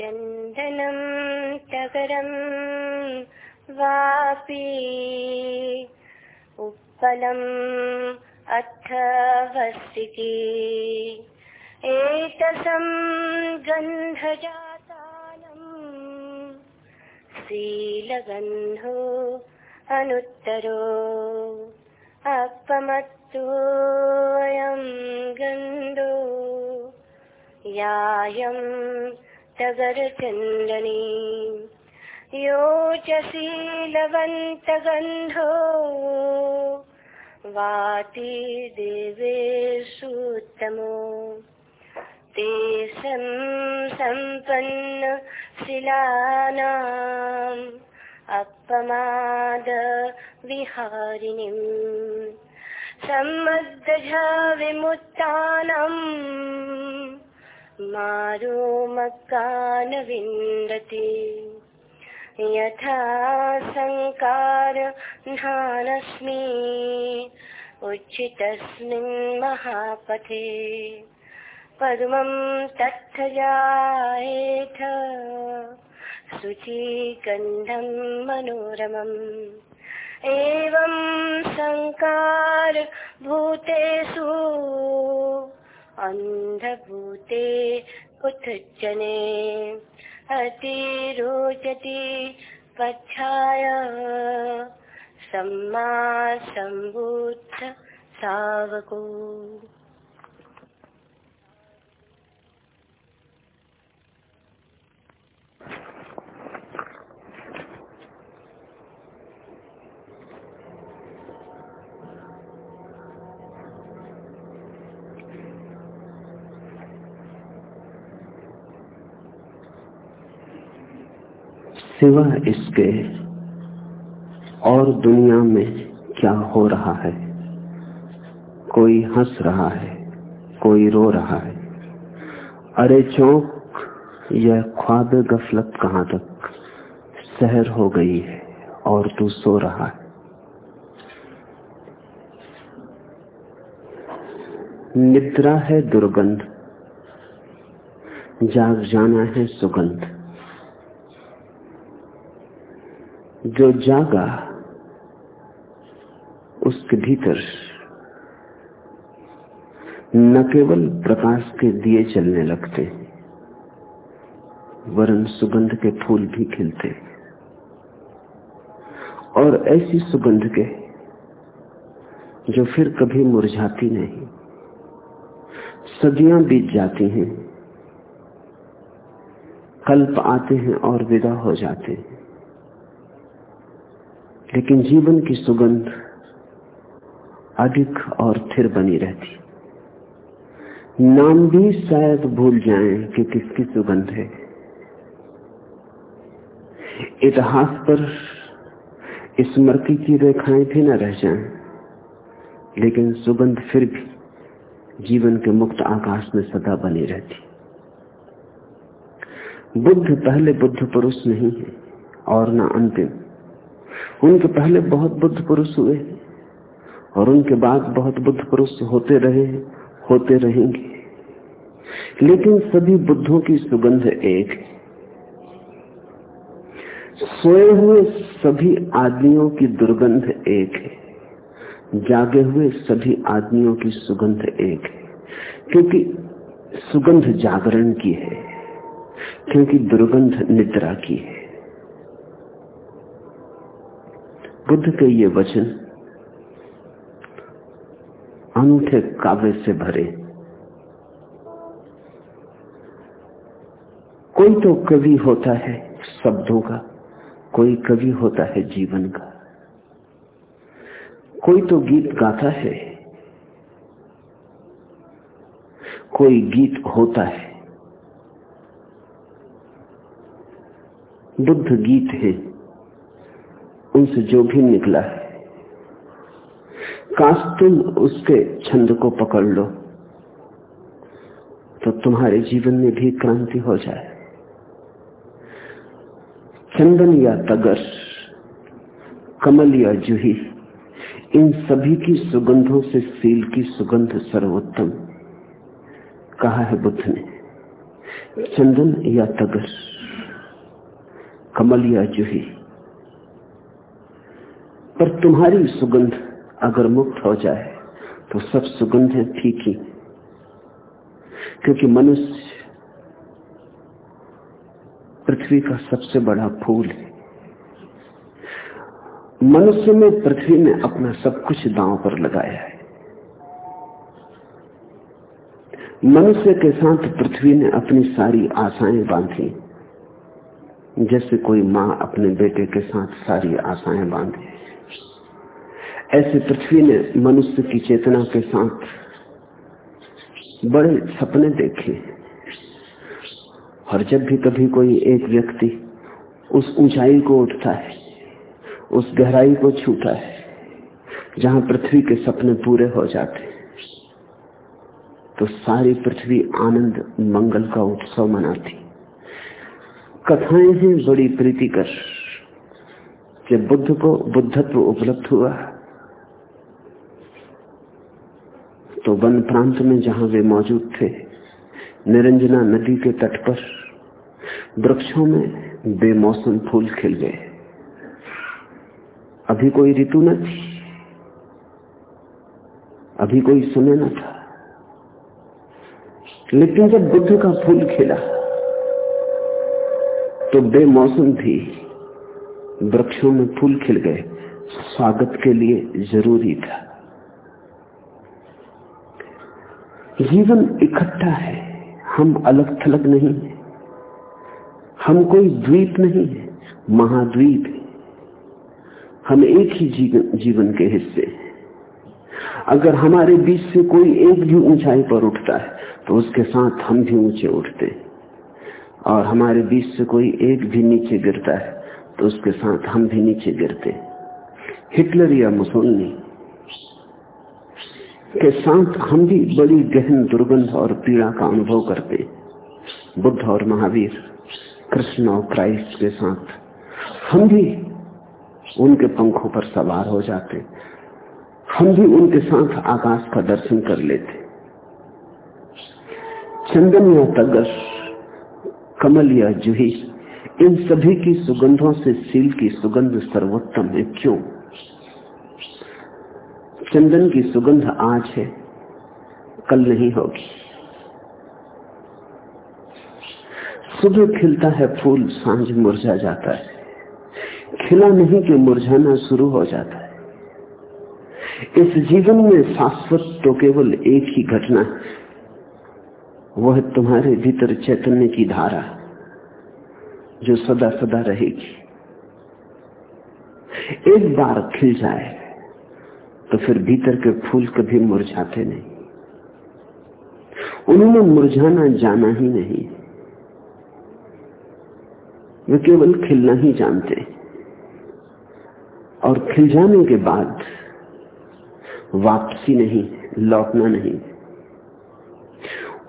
चन्दनं तगरं वापि उत्पलम् अथ वस्तिकी एतसं गन्धजातानम् शीलगन्धो अनुत्तरो अपमत्तोऽयं गन्धो। यायं तगरचन्दनी योचशीलवन्तगन्धो वाति देवेषुत्तमो ते सं सम्पन्न शिलानाम्। अपमाद विहारिणीम् सम्मद्दझ विमुक्तानम् मारोमकान विन्दति। यथा सङ्कार ध्यानस्मि उच्चितस्मिन् महापथे। पद्मं तत्थजायेथ शुचिगन्धं मनोरमम्। एवं सङ्कार भूतेषु अन्धभूते कुतजने अतिरोचति पच्छाय सम्मा सम्बुद्ध सावको। सिवा इसके और दुनिया में क्या हो रहा है? कोई हंस रहा है, कोई रो रहा है। अरे चौक यह ख्वाब गफलत कहाँ तक? शहर हो गई है और तू सो रहा है। निद्रा है दुर्गंध, जाग जाना है सुगंध। जो जागा, उसके भीतर न केवल प्रकाश के दिए चलने लगते, वरन सुगंध के फूल भी खिलते। और ऐसी सुगंध के जो फिर कभी मुरझाती नहीं। सदियाँ बीत जाती हैं, कल्प आते हैं और विदा हो जाते हैं। लेकिन जीवन की सुगंध अधिक और थिर बनी रहती। नाम भी शायद भूल जाएँ कि किसकी सुगंध है। इतिहास पर स्मृति की रेखाएँ भी न रह जाएँ, लेकिन सुगंध फिर भी जीवन के मुक्त आकाश में सदा बनी रहती। बुद्ध पहले बुद्ध पुरुष नहीं है और न अंतिम। उनके पहले बहुत बुद्ध पुरुष हुए और उनके बाद बहुत बुद्ध पुरुष होते रहे, होते रहेंगे। लेकिन सभी बुद्धों की सुगंध एक है। सोए हुए सभी आदमियों की दुर्गंध एक है। जागे हुए सभी आदमियों की सुगंध एक है। क्योंकि सुगंध जागरण की है, क्योंकि दुर्गंध निद्रा की है। बुद्ध के ये वचन अनूठे काव्य से भरे। कोई तो कवि होता है शब्दों का, कोई कवि होता है जीवन का। कोई तो गीत गाता है, कोई गीत होता है। बुद्ध गीत है। उनसे जो भी निकला है। काश तुम उसके छंद को पकड़ लो तो तुम्हारे जीवन में भी क्रांति हो जाए। चंदन या तगर, कमल या जूही, इन सभी की सुगंधों से सील की सुगंध सर्वोत्तम, कहा है बुद्ध ने। चंदन या तगर, कमल या जूही पर तुम्हारी सुगंध अगर मुक्त हो जाए तो सब सुगंधें ठीक ही क्योंकि मनुष्य पृथ्वी का सबसे बड़ा फूल है। मनुष्य ने पृथ्वी ने अपना सब कुछ दांव पर लगाया है। मनुष्य के साथ पृथ्वी ने अपनी सारी आशाएँ बांधी। जैसे कोई माँ अपने बेटे के साथ सारी आशाएँ बांधे। ऐसे पृथ्वी ने मनुष्य की चेतना के साथ बड़े सपने देखे। और जब भी कभी कोई एक व्यक्ति उस ऊंचाई को उठता है, उस गहराई को छूता है, जहाँ पृथ्वी के सपने पूरे हो जाते तो सारी पृथ्वी आनंद, मंगल का उत्सव मनाती। कथाएँ हैं बड़ी प्रीतिकर। जब बुद्ध को बुद्धत्व उपलब्ध हुआ तो वन प्रांत में जहाँ वे मौजूद थे, निरंजना नदी के तट पर, वृक्षों में बेमौसम फूल खिल गए। अभी कोई ऋतु न थी, अभी कोई समय न था। लेकिन जब बुद्ध का फूल खिला तो बेमौसम थी वृक्षों में फूल खिल गए। स्वागत के लिए ज़रूरी था। जीवन इकट्ठा है। हम अलग थलग नहीं है। हम कोई द्वीप नहीं है, महाद्वीप है। हम एक ही जीवन जीवन के हिस्से हैं। अगर हमारे बीच से कोई एक भी ऊंचाई पर उठता है तो उसके साथ हम भी ऊँचे उठते हैं। और हमारे बीच से कोई एक भी नीचे गिरता है तो उसके साथ हम भी नीचे गिरते हिटलर या मुसोलनी के साथ हम भी बड़ी गहन दुर्गंध और पीड़ा का अनुभव करते बुद्ध और महावीर, कृष्ण और क्राइस्ट के साथ हम भी उनके पंखों पर सवार हो जाते, हम भी उनके साथ आकाश का दर्शन कर लेते। चंदन या तगर कमल या जूही, इन सभी की सुगंधों से सील की सुगंध सर्वोत्तम है। क्यों? चंदन की सुगंध आज है, कल नहीं होगी। सुबह खिलता है फूल, साँझ मुरझा जाता है। खिला नहीं कि मुरझाना शुरू हो जाता है। इस जीवन में शाश्वत तो केवल एक ही घटना है, वह तुम्हारे भीतर चैतन्य की धारा, जो सदा सदा रहेगी। एक बार खिल जाए तो फिर भीतर के फूल कभी मुरझाते नहीं। उन्होंने मुरझाना जाना ही नहीं। वे केवल खिलना ही जानते। और खिल जाने के बाद वापसी नहीं, लौटना नहीं।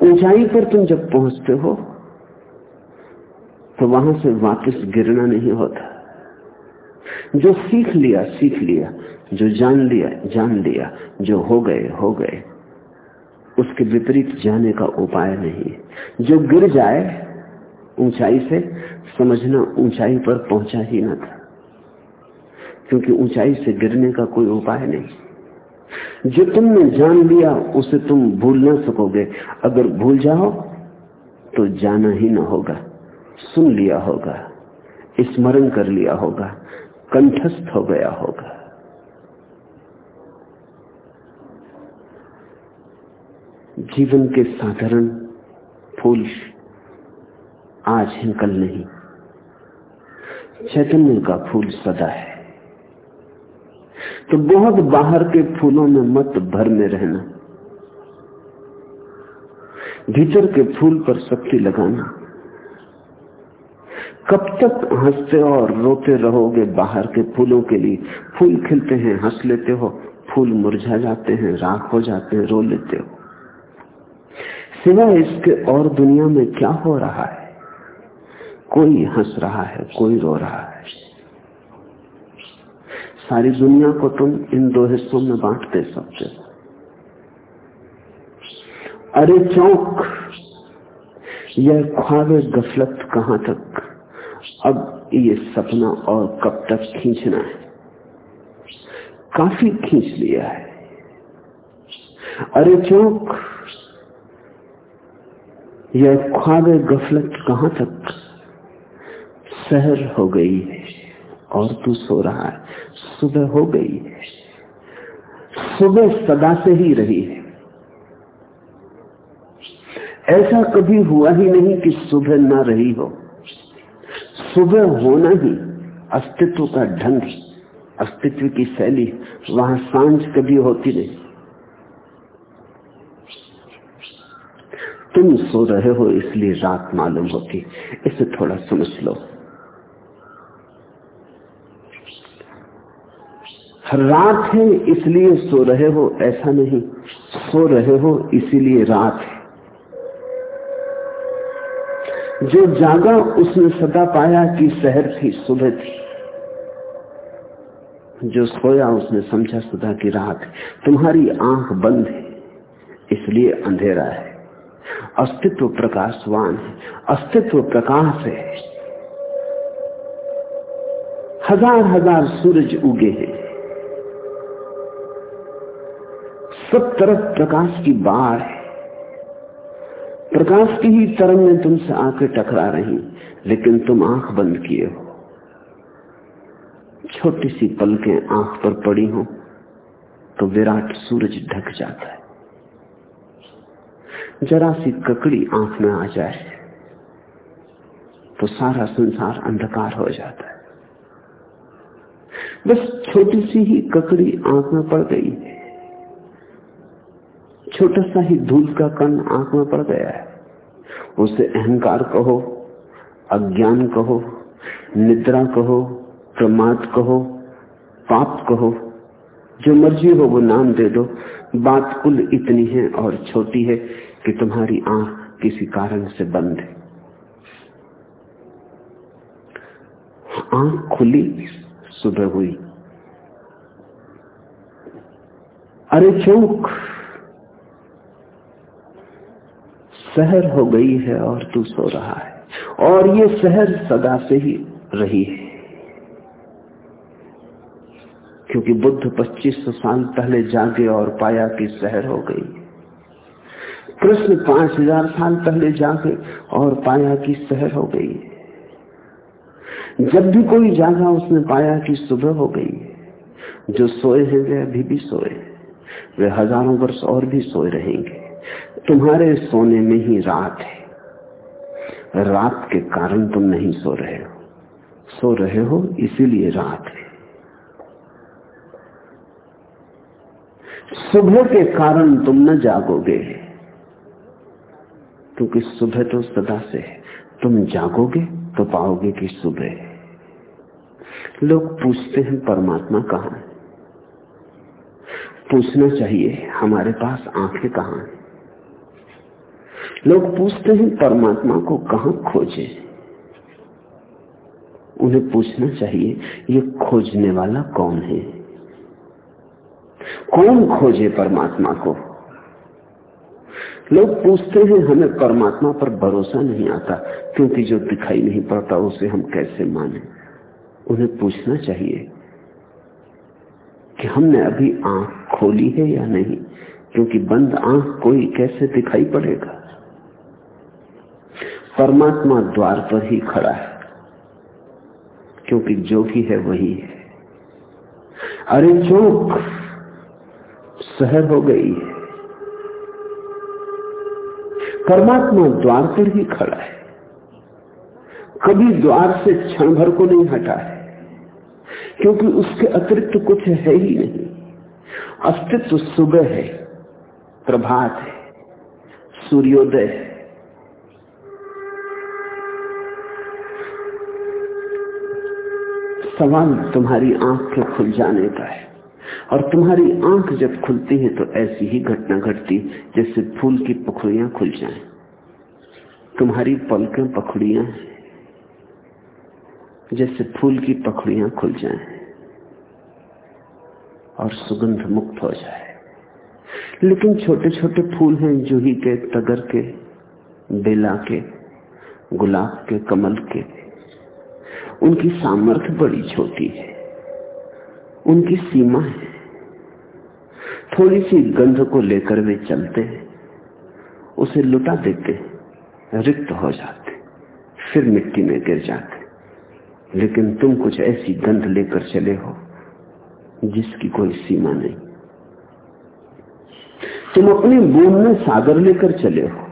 ऊंचाई पर तुम जब पहुँचते हो तो वहाँ से वापस गिरना नहीं होता। जो सीख लिया सीख लिया, जो जान लिया जान लिया, जो हो गए हो गए, उसके विपरीत जाने का उपाय नहीं। जो गिर जाए, ऊंचाई से समझना ऊंचाई पर पहुँचा ही ना था, क्योंकि ऊंचाई से गिरने का कोई उपाय नहीं। जो तुमने जान लिया, उसे तुम भूल ना सकोगे। अगर भूल जाओ तो जाना ही ना होगा। सुन लिया होगा, स्मरण कर लिया होगा। कंठस्थ हो गया होगा। जीवन के साधारण फूल आज है, कल नहीं। चैतन्य का फूल सदा है। तो बहुत बाहर के फूलों में मत भर में रहना। भीतर के फूल पर शक्ति लगाना। कब तक हँसते और रोते रहोगे बाहर के फूलों के लिए? फूल खिलते हैं, हंस लेते हो। फूल मुरझा जाते हैं, राख हो जाते हैं, रो लेते हो। सिवाय इसके और दुनिया में क्या हो रहा है? कोई हंस रहा है, कोई रो रहा है। सारी दुनिया को तुम इन दो हिस्सों में बांट दे अरे चौक, यह ख्वाब गफलत कहाँ तक? अब ये सपना और कब तक खींचना है? काफ़ी खींच लिया है। अरे चौक, यह ख्वाब गफलत कहाँ तक? शहर हो गई है, और तू सो रहा है। सुबह हो गई है, सुबह सदा से ही रही है। ऐसा कभी हुआ ही नहीं कि सुबह ना रही हो। सुबह होना ही अस्तित्व का ढंग, अस्तित्व की शैली वहाँ साँझ कभी होती नहीं। तुम सो रहे हो इसलिए रात मालूम होती, इसे थोड़ा समझ लो। रात है इसलिए सो रहे हो, ऐसा नहीं, सो रहे हो इसीलिए रात है। जो जागा उसने सदा पाया कि शहर थी, सुबह थी। जो सोया उसने समझा सदा की रात तुम्हारी आँख बंद है, इसलिए अंधेरा है। अस्तित्व प्रकाशवान है, अस्तित्व प्रकाश है। हज़ार हज़ार सूरज उगे हैं। सब तरफ़ प्रकाश की बाढ़ है। प्रकाश की ही तरंगें तुमसे आके टकरा रही, लेकिन तुम आँख बंद किए हो। छोटी सी पलकें आँख पर पड़ी हो तो विराट सूरज ढक जाता है। जरा सी ककड़ी आँख में आ जाए तो सारा संसार अंधकार हो जाता है। बस छोटी सी ही ककड़ी आँख में पड़ गई। है छोटा सा ही धूल का कण आँख में पड़ गया है। उसे अहंकार कहो, अज्ञान कहो, निद्रा कहो, प्रमाद कहो, पाप कहो, जो मर्ज़ी हो वो नाम दे दो। बात कुल इतनी है और छोटी है कि तुम्हारी आँख किसी कारण से बंद है। आँख खुली सुबह हुई। अरे चौक शहर हो गई है और तू सो रहा है। और ये शहर सदा से ही रही है। क्योंकि बुद्ध 2500 साल पहले जागे और पाया कि शहर हो गई। कृष्ण 5000 साल पहले जागे और पाया कि शहर हो गई। जब भी कोई जागा, उसने पाया कि सुबह हो गई। जो सोए हैं, वे अभी भी सोए वे हज़ारों वर्ष और भी सोए रहेंगे। तुम्हारे सोने में ही रात है। रात के कारण तुम नहीं सो रहे हो। सो रहे हो, इसीलिए रात है। सुबह के कारण तुम न जागोगे। क्योंकि सुबह तो सदा से है। तुम जागोगे तो पाओगे कि सुबह लोग पूछते हैं, परमात्मा कहाँ है? पूछना चाहिए, हमारे पास आँखें कहाँ हैं? लोग पूछते हैं, परमात्मा को कहा खोजे? उन्हें पूछना चाहिए, ये खोजने वाला कौन है? कौन खोजे परमात्मा को? लोग पूछते हैं, हमें परमात्मा पर भरोसा नहीं आता, क्योंकि जो दिखाई नहीं पड़ता, उसे हम कैसे माने? उन्हें पूछना चाहिए कि हमने अभी आँख खोली है या नहीं? क्योंकि बंद आँख कोई कैसे दिखाई पड़ेगा? परमात्मा द्वार पर ही खड़ा है। क्योंकि जो भी है, वही है। अरे चौक शहर हो गई है। परमात्मा द्वार पर ही खड़ा है। कभी द्वार से क्षण भर को नहीं हटा है। क्योंकि उसके अतिरिक्त कुछ है ही नहीं। अस्तित्व सुबह है, प्रभात है, सूर्योदय है। सवाल तुम्हारी आँख के खुल जाने का है और तुम्हारी आँख जब खुलती है तो ऐसी ही घटना घटती जैसे फूल की पखड़ियाँ खुल जाएँ। तुम्हारी पलकें पखड़ियाँ जैसे फूल की पखड़ियाँ खुल जाएँ और सुगंध मुक्त हो जाए लेकिन छोटे छोटे फूल हैं जूही के, तगर के, बेला के, गुलाब के, कमल के उनकी सामर्थ्य बड़ी छोटी है। उनकी सीमा है। थोड़ी सी गंध को लेकर वे चलते हैं। उसे लुटा देते रिक्त हो जाते फिर मिट्टी में गिर जाते लेकिन तुम कुछ ऐसी गंध लेकर चले हो, जिसकी कोई सीमा नहीं। तुम अपनी बूंद में सागर लेकर चले हो।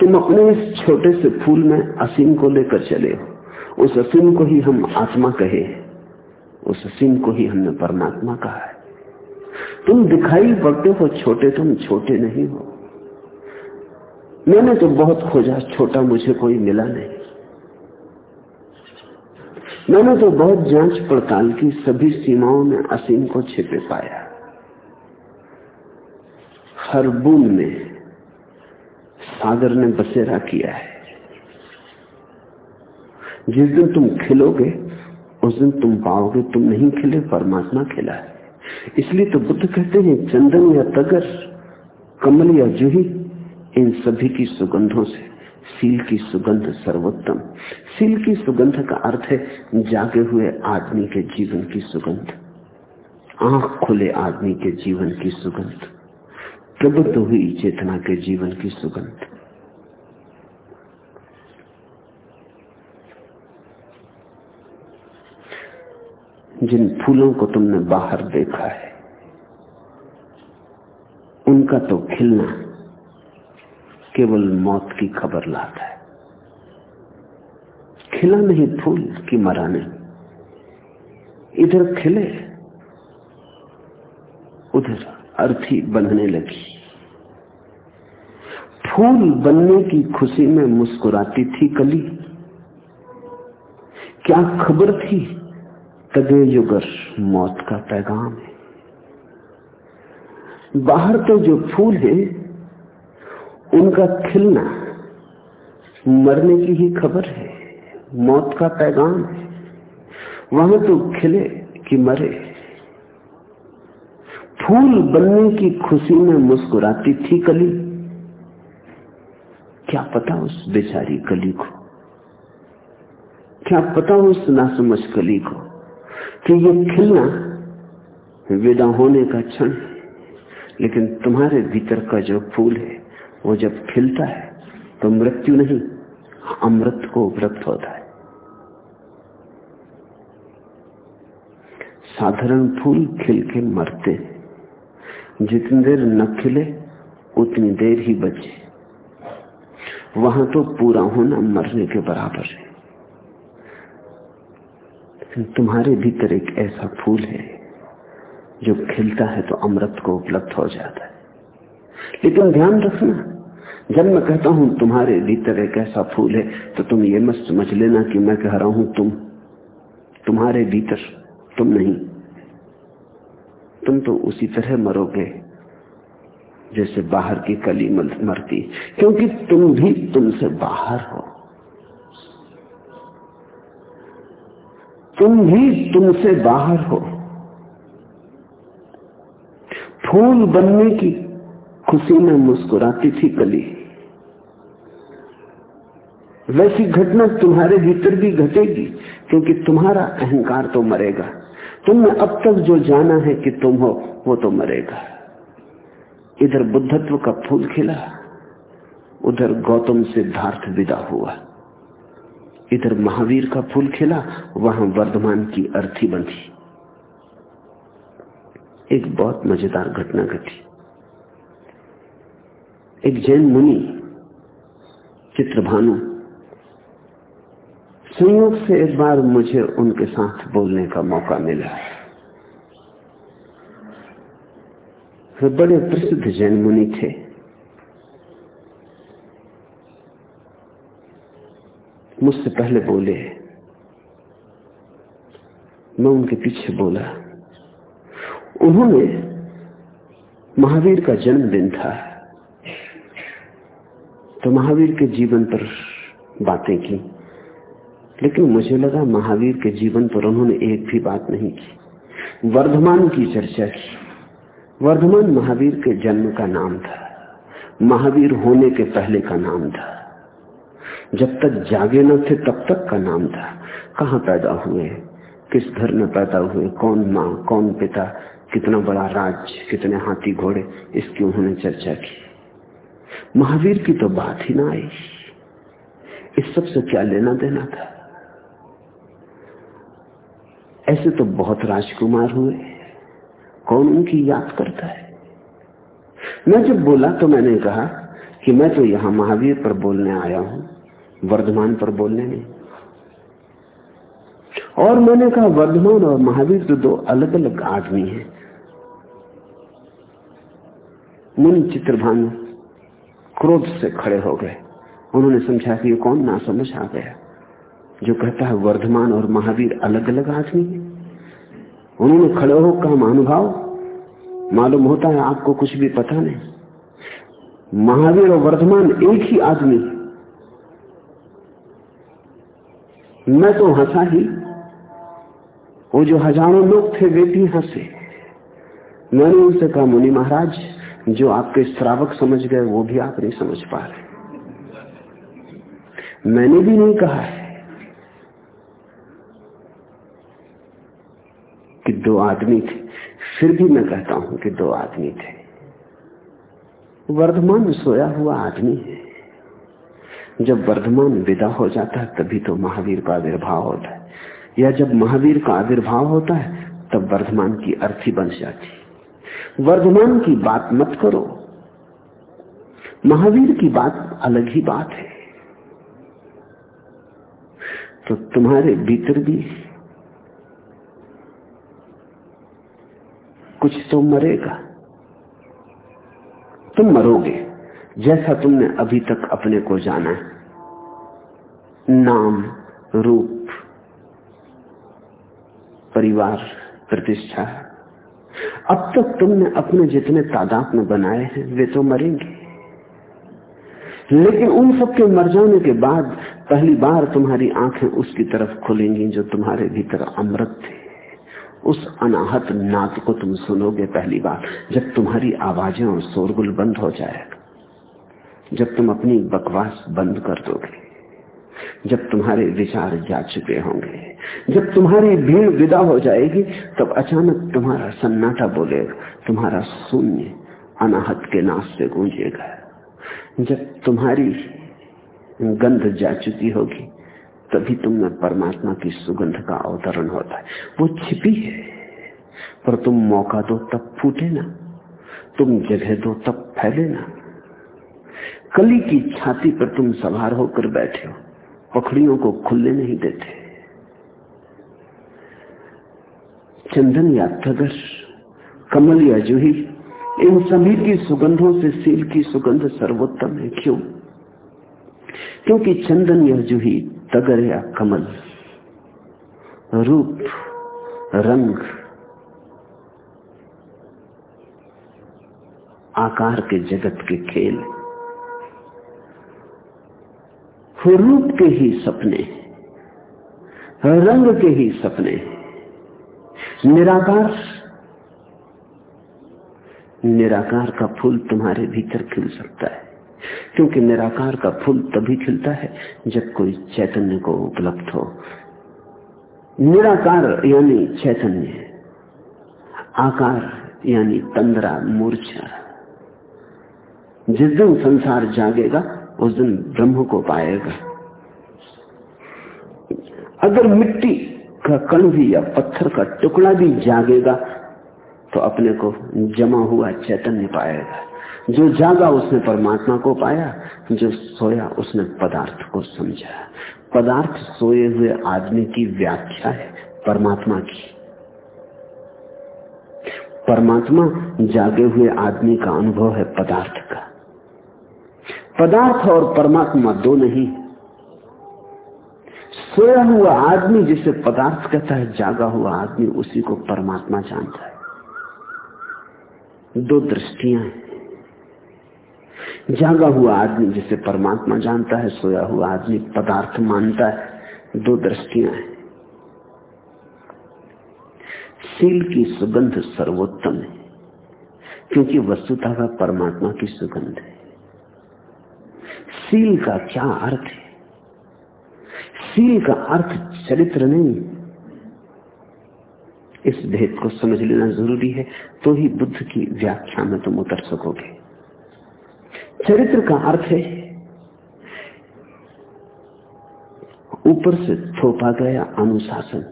तुम अपने इस छोटे से फूल में असीम को लेकर चले हो। उस असीम को ही हम आत्मा कहे, उस असीम को ही हमने परमात्मा कहा है। तुम दिखाई पड़ते हो, छोटे तुम छोटे नहीं हो। मैंने तो बहुत खोजा, छोटा मुझे कोई मिला नहीं। मैंने तो बहुत जाँच पड़ताल की, सभी सीमाओं में असीम को छिपे पाया। हर बूंद में सागर ने बसेरा किया है। जिस दिन तुम खिलोगे, उस दिन तुम पाओगे तुम नहीं खिले, परमात्मा खिला है। इसलिए तो बुद्ध कहते हैं, चंदन या तगर, कमल या जूही, इन सभी की सुगंधों से, सील की सुगंध सर्वोत्तम। सील की सुगंध का अर्थ है, जागे हुए आदमी के जीवन की सुगंध। आँख खुले आदमी के जीवन की सुगंध। प्रबुद्ध हुई चेतना के जीवन की सुगंध। जिन फूलों को तुमने बाहर देखा है, उनका तो खिलना केवल मौत की खबर लाता है। खिला नहीं फूल की मरा नहीं इधर खिले, उधर अर्थी बनने लगी। फूल बनने की खुशी में मुस्कुराती थी कली। क्या खबर थी? तगे युगर मौत का पैगाम है। बाहर तो जो फूल है, उनका खिलना मरने की ही खबर है। मौत का पैगाम है। वहाँ तो खिले कि मरे। फूल बनने की खुशी में मुस्कुराती थी कली। क्या पता उस बेचारी कली को, क्या पता उस नासमझ कली को कि ये खिलना विदा होने का क्षण लेकिन तुम्हारे भीतर का जो फूल है, वो जब खिलता है तो मृत्यु नहीं, अमृत को उपलब्ध होता है। साधारण फूल खिल के मरते जितनी देर न खिले, उतनी देर ही बचे। वहाँ तो पूरा होना मरने के बराबर है। तुम्हारे भीतर एक ऐसा फूल है जो खिलता है तो अमृत को उपलब्ध हो जाता है। लेकिन ध्यान रखना, जब मैं कहता हूँ तुम्हारे भीतर एक ऐसा फूल है तो तुम ये मत समझ लेना कि मैं कह रहा हूँ तुम, तुम्हारे भीतर तुम नहीं। तुम तो उसी तरह मरोगे, जैसे बाहर की कली मरती, क्योंकि तुम भी तुमसे बाहर हो। तुम भी तुमसे बाहर हो। फूल बनने की खुशी में मुस्कुराती थी कली। वैसी घटना तुम्हारे भीतर भी घटेगी, क्योंकि तुम्हारा अहंकार तो मरेगा। तुमने अब तक जो जाना है कि तुम हो, वो तो मरेगा। इधर बुद्धत्व का फूल खिला, उधर गौतम सिद्धार्थ विदा हुआ। इधर महावीर का फूल खिला, वहाँ वर्धमान की अर्थी बंधी। एक बहुत मज़ेदार घटना घटी। एक जैन मुनि, चित्रभानु, संयोग से एक बार मुझे उनके साथ बोलने का मौका मिला। वे बड़े प्रसिद्ध जैन मुनि थे। मुझसे पहले बोले। मैं उनके पीछे बोला, उन्होंने महावीर का जन्मदिन था। तो महावीर के जीवन पर बातें की, लेकिन मुझे लगा महावीर के जीवन पर उन्होंने एक भी बात नहीं की। वर्धमान की चर्चा की। वर्धमान महावीर के जन्म का नाम था। महावीर होने के पहले का नाम था। जब तक जागे न थे तब तक का नाम था। कहाँ पैदा हुए? किस घर में पैदा हुए? कौन माँ, कौन पिता? कितना बड़ा राज्य कितने हाथी घोड़े? इसकी उन्होंने चर्चा की। महावीर की तो बात ही ना आई। इस सबसे क्या लेना देना था? ऐसे तो बहुत राजकुमार हुए। कौन उनकी याद करता है? मैं जब बोला तो मैंने कहा कि मैं तो यहाँ महावीर पर बोलने आया हूँ। वर्धमान पर बोलने में। और मैंने कहा, वर्धमान और महावीर तो दो अलग अलग आदमी हैं। मुनि चित्रभानु क्रोध से खड़े हो गए। उन्होंने समझा कि ये कौन ना समझ आ गया। जो कहता है, वर्धमान और महावीर अलग अलग आदमी है। उन्होंने खड़े हो कहा, महानुभाव, मालूम होता है आपको कुछ भी पता नहीं। महावीर और वर्धमान एक ही आदमी मैं तो हंसा ही। वो जो हज़ारों लोग थे वे भी हंसे मैंने उनसे कहा, मुनि महाराज, जो आपके श्रावक समझ गए, वो भी आप नहीं समझ पा रहे। मैंने भी नहीं कहा है कि दो आदमी थे। फिर भी मैं कहता हूँ कि दो आदमी थे। वर्धमान सोया हुआ आदमी है। जब वर्धमान विदा हो जाता है, तभी तो महावीर का आविर्भाव होता है। या जब महावीर का आविर्भाव होता है, तब वर्धमान की अर्थी बन जाती वर्धमान की बात मत करो। महावीर की बात अलग ही बात है। तो तुम्हारे भीतर भी कुछ तो मरेगा। तुम मरोगे। जैसा तुमने अभी तक अपने को जाना है। नाम, रूप, परिवार, प्रतिष्ठा। अब तक तुमने अपने जितने तादाद में बनाए हैं, वे तो मरेंगे। लेकिन उन सब के मर जाने के बाद पहली बार तुम्हारी आँखें उसकी तरफ़ खुलेंगी जो तुम्हारे भीतर अमृत थे। उस अनाहत नाद को तुम सुनोगे पहली बार, जब तुम्हारी आवाज़ें और शोरगुल बंद हो जाएगा। जब तुम अपनी बकवास बंद कर दोगे, जब तुम्हारे विचार जा चुके होंगे, जब तुम्हारी भीड़ विदा हो जाएगी, तब अचानक तुम्हारा सन्नाटा बोलेगा, तुम्हारा शून्य अनाहत के नाश से गूंजेगा। जब तुम्हारी गंध जा चुकी होगी, तभी तुम में परमात्मा की सुगंध का अवतरण होता है। वो छिपी है, पर तुम मौका दो तब फूटे ना, तुम जगह दो तब फैले ना। कली की छाती पर तुम सवार होकर बैठे हो। पखड़ियों को खुलने नहीं देते। चंदन या तगर कमल या जूही, इन सभी की सुगंधों से सील की सुगंध सर्वोत्तम है। क्यों? क्योंकि चंदन या जूही तगर या कमल, रूप, रंग, आकार के जगत के खेल। रूप के ही सपने रंग के ही सपने निराकार निराकार का फूल तुम्हारे भीतर खिल सकता है, क्योंकि निराकार का फूल तभी खिलता है जब कोई चैतन्य को उपलब्ध हो। निराकार यानी चैतन्य आकार यानी तंद्रा, मूर्छा। जिस दिन संसार जागेगा उस दिन ब्रह्म को पाएगा। अगर मिट्टी का कण भी या पत्थर का टुकड़ा भी जागेगा तो अपने को जमा हुआ चैतन्य पाएगा। जो जागा उसने परमात्मा को पाया, जो सोया उसने पदार्थ को समझा। पदार्थ सोए हुए आदमी की व्याख्या है परमात्मा की। परमात्मा जागे हुए आदमी का अनुभव है पदार्थ का। पदार्थ और परमात्मा दो नहीं सोया हुआ आदमी जिसे पदार्थ कहता है, जागा हुआ आदमी उसी को परमात्मा जानता है। दो दृष्टियाँ हैं। जागा हुआ आदमी जिसे परमात्मा जानता है, सोया हुआ आदमी पदार्थ मानता है, दो दृष्टियाँ हैं। सील की सुगंध सर्वोत्तम है, क्योंकि वस्तुता का परमात्मा की सुगंध है। सील का क्या अर्थ है? सील का अर्थ चरित्र नहीं। इस भेद को समझ लेना ज़रूरी है तो ही बुद्ध की व्याख्या में तुम उतर सकोगे। चरित्र का अर्थ है, ऊपर से थोपा गया अनुशासन।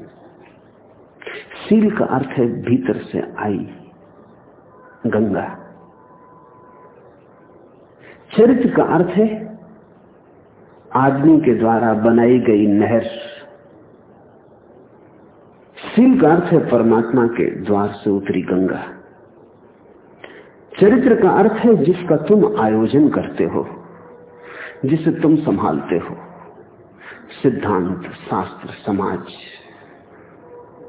सील का अर्थ है भीतर से आई गंगा। चरित्र का अर्थ है आदमी के द्वारा बनाई गई नहर। सील का अर्थ है परमात्मा के द्वार से उतरी गंगा। चरित्र का अर्थ है जिसका तुम आयोजन करते हो, जिसे तुम संभालते हो। सिद्धांत, शास्त्र, समाज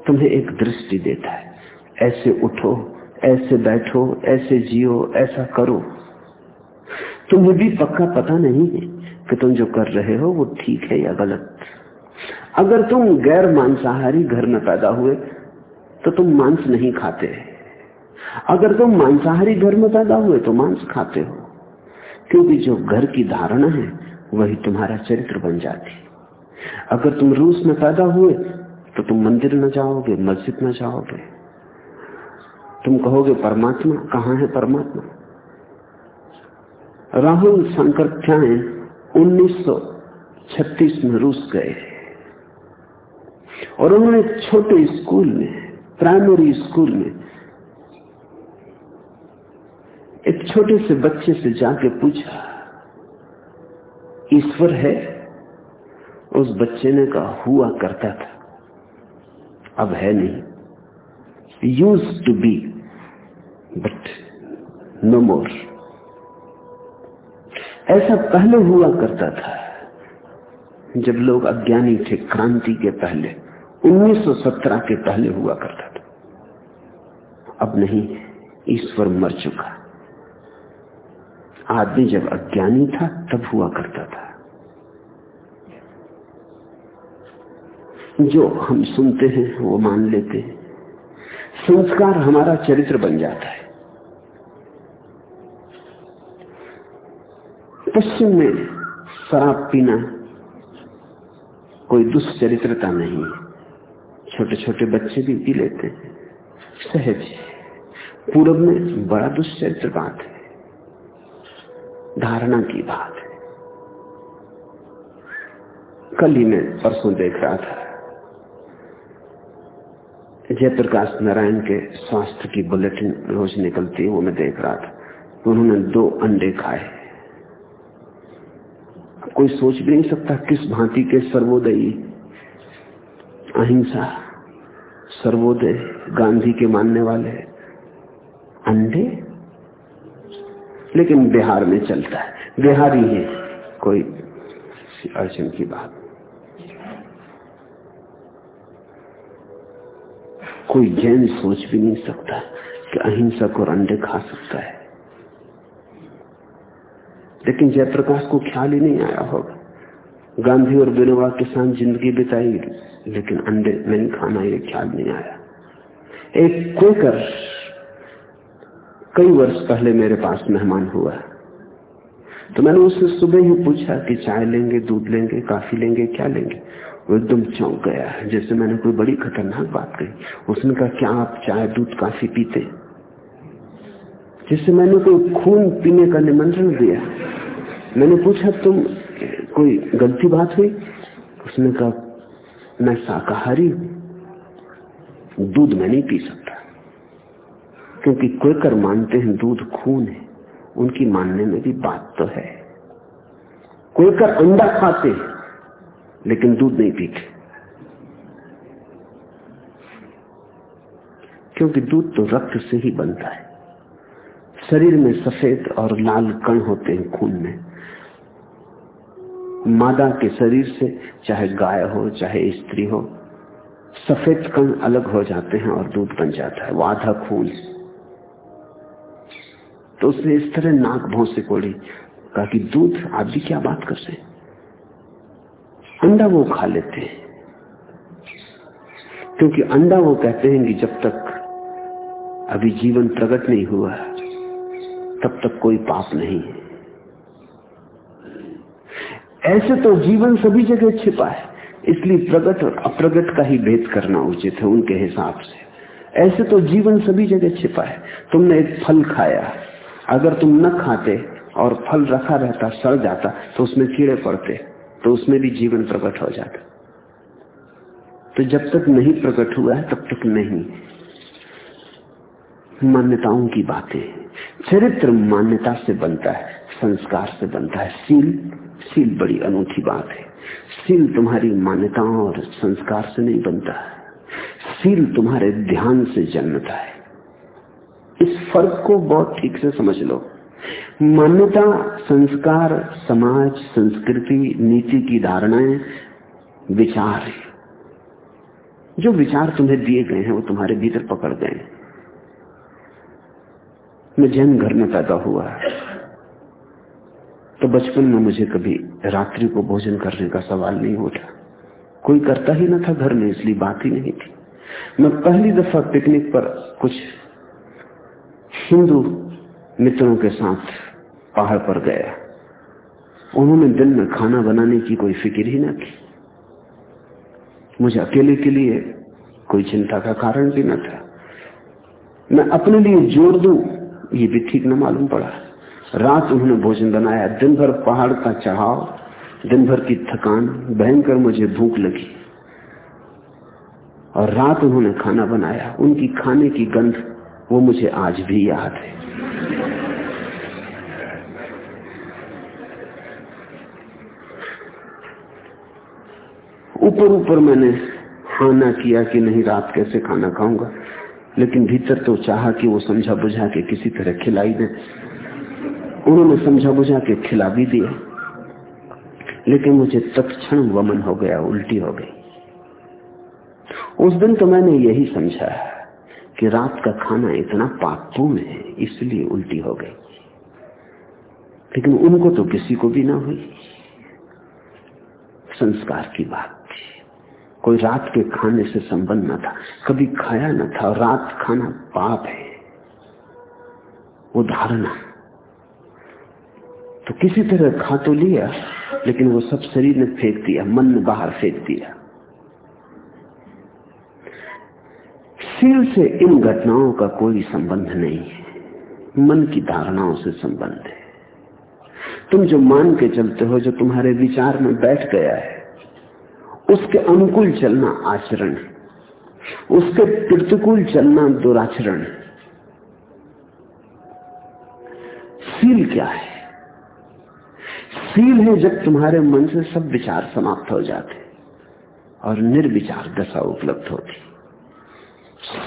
तुम्हें एक दृष्टि देता है। ऐसे उठो, ऐसे बैठो, ऐसे जियो, ऐसा करो। तुम्हें भी पक्का पता नहीं है कि तुम जो कर रहे हो, वो ठीक है या गलत? अगर तुम गैर मांसाहारी घर में पैदा हुए तो तुम मांस नहीं खाते। अगर तुम मांसाहारी घर में पैदा हुए तो मांस खाते हो। क्योंकि जो घर की धारणा है, वही तुम्हारा चरित्र बन जाती। अगर तुम रूस में पैदा हुए तो तुम मंदिर न जाओगे, मस्जिद न जाओगे। तुम कहोगे, परमात्मा, कहाँ है परमात्मा? राहुल शंकर ख्याएँ 1936 में रूस गए। और उन्होंने छोटे स्कूल में, प्राइमरी स्कूल में, एक छोटे से बच्चे से जाके पूछा, ईश्वर है? उस बच्चे ने कहा, हुआ करता था, अब है नहीं। Used to be but no more ऐसा पहले हुआ करता था, जब लोग अज्ञानी थे, क्रांति के पहले 1917 के पहले हुआ करता था। अब नहीं, ईश्वर मर चुका। आदमी जब अज्ञानी था, तब हुआ करता था। जो हम सुनते हैं, वो मान लेते हैं। संस्कार हमारा चरित्र बन जाता है। पश्चिम में शराब पीना कोई दुष्चरित्रता नहीं। छोटे छोटे बच्चे भी पी लेते हैं। सहज पूर्व में बड़ा दुष्चरित्र बात है। धारणा की बात है। कल ही मैं परसों देख रहा था। जयप्रकाश नारायण के स्वास्थ्य की बुलेटिन रोज निकलती है, वो मैं देख रहा था। उन्होंने दो अंडे खाए। कोई सोच भी नहीं सकता किस भांति के सर्वोदयी अहिंसा, सर्वोदय गांधी के मानने वाले अंडे लेकिन बिहार में चलता है। बिहारी है, कोई अर्चन की बात। कोई जैन सोच भी नहीं सकता कि अहिंसा को अंडे खा सकता है। लेकिन जयप्रकाश को ख्याल ही नहीं आया होगा। गांधी और बिनोबा के साथ ज़िंदगी बिताई, लेकिन अंडे नहीं खाना, ये ख्याल नहीं आया। एक कोकर कई वर्ष पहले मेरे पास मेहमान हुआ तो मैंने उससे सुबह ही पूछा कि चाय लेंगे, दूध लेंगे, काफ़ी लेंगे, क्या लेंगे? वो एकदम चौंक गया जैसे मैंने कोई बड़ी खतरनाक बात कही। उसने कहा, क्या आप चाय, दूध, काफ़ी पीते? जिससे मैंने कोई खून पीने का निमंत्रण दिया। मैंने पूछा, तुम, कोई गलती बात हुई? उसने कहा, मैं शाकाहारी दूध मैं नहीं पी सकता। क्योंकि कोई मानते हैं दूध खून है। उनकी मानने में भी बात तो है। कोई कर अंडा खाते हैं, लेकिन दूध नहीं पीते। क्योंकि दूध तो रक्त से ही बनता है। शरीर में सफ़ेद और लाल कण होते हैं खून में। मादा के शरीर से, चाहे गाय हो, चाहे स्त्री हो, सफ़ेद कण अलग हो जाते हैं और दूध बन जाता है वो आधा खून तो उसने इस तरह नाक, भौसे कोड़ी, कहा कि दूध, आप भी क्या बात कर अंडा वो खा लेते हैं। क्योंकि अंडा वो कहते हैं कि जब तक अभी जीवन प्रकट नहीं हुआ, तब तक कोई पाप नहीं है। ऐसे तो जीवन सभी जगह छिपा है। इसलिए प्रगट और अप्रगट का ही भेद करना उचित है उनके हिसाब से। ऐसे तो जीवन सभी जगह छिपा है। तुमने एक फल खाया। अगर तुम न खाते और फल रखा रहता, सड़ जाता तो उसमें कीड़े पड़ते तो उसमें भी जीवन प्रकट हो जाता। तो जब तक नहीं प्रकट हुआ है, तब तक नहीं। मान्यताओं की बातें। चरित्र मान्यता से बनता है, संस्कार से बनता है। सील सील बड़ी अनूठी बात है। सील तुम्हारी मान्यताओं और संस्कार से नहीं बनता है। सील तुम्हारे ध्यान से जन्मता है। इस फ़र्क को बहुत ठीक से समझ लो। मान्यता, संस्कार, समाज, संस्कृति, नीति की धारणाएँ, विचार जो विचार तुम्हें दिए गए हैं, वो तुम्हारे भीतर पकड़ गए मैं जैन घर में पैदा हुआ। तो बचपन में मुझे कभी रात्रि को भोजन करने का सवाल नहीं उठा। कोई करता ही ना था घर में, इसलिए बात ही नहीं थी। मैं पहली दफ़ा पिकनिक पर कुछ हिंदू मित्रों के साथ पहाड़ पर गया। उन्होंने दिन में खाना बनाने की कोई फ़िक्र ही ना की। मुझे अकेले के लिए कोई चिंता का कारण भी न था। मैं अपने लिए ज़ोर दू, ये भी ठीक न मालूम पड़ा। रात उन्होंने भोजन बनाया, दिन भर पहाड़ का चढ़ाव, दिन भर की थकान, भयंकर मुझे भूख लगी। और रात उन्होंने खाना बनाया, उनकी खाने की गंध, वो मुझे आज भी याद है। ऊपर ऊपर मैंने हाँ ना किया कि नहीं, रात कैसे खाना खाऊँगा, लेकिन भीतर तो चाहा कि वो समझा बुझा के किसी तरह खिलाई दे। उन्होंने समझा बुझा के खिला भी दिया। लेकिन मुझे तत्क्षण वमन हो गया, उल्टी हो गई। उस दिन तो मैंने यही समझा कि रात का खाना इतना पाकपूर्ण है, इसलिए उल्टी हो गई। लेकिन उनको तो किसी को भी ना हुई। संस्कार की बात थी। कोई रात के खाने से संबंध न था, कभी खाया न था। रात खाना पाप है। वो धारणा तो किसी तरह खा तो लिया, लेकिन वो सब शरीर ने फेंक दिया, मन ने बाहर फेंक दिया। सील से इन घटनाओं का कोई संबंध नहीं है। मन की धारणाओं से संबंध है। तुम जो मान के चलते हो, जो तुम्हारे विचार में बैठ गया है, उसके अनुकूल चलना आचरण है। उसके प्रतिकूल चलना दुराचरण है। सील क्या है? सील है जब तुम्हारे मन से सब विचार समाप्त हो जाते और निर्विचार दशा उपलब्ध होती।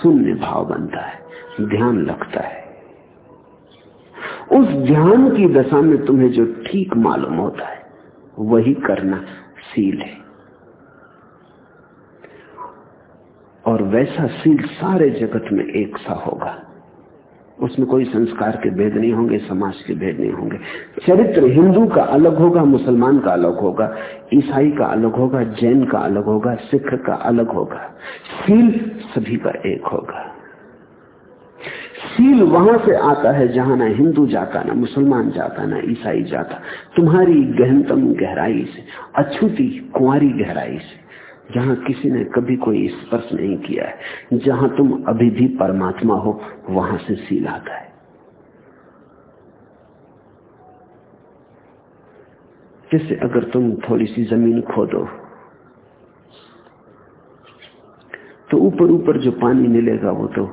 शून्य भाव बनता है, ध्यान लगता है। उस ध्यान की दशा में तुम्हें जो ठीक मालूम होता है, वही करना सील है। और वैसा सील सारे जगत में एक सा होगा। उसमें कोई संस्कार के भेद नहीं होंगे, समाज के भेद नहीं होंगे। चरित्र हिंदू का अलग होगा, मुसलमान का अलग होगा, ईसाई का अलग होगा, जैन का अलग होगा, सिख का अलग होगा। सील सभी का एक होगा। सील वहाँ से आता है जहाँ ना हिंदू जाता, ना मुसलमान जाता, ना ईसाई जाता। तुम्हारी गहनतम गहराई से, अछूती कुंवारी गहराई से। जहाँ किसी ने कभी कोई स्पर्श नहीं किया है, जहाँ तुम अभी भी परमात्मा हो, वहाँ से सील आता है। जैसे अगर तुम थोड़ी सी ज़मीन खोदो तो ऊपर ऊपर जो पानी मिलेगा वो तो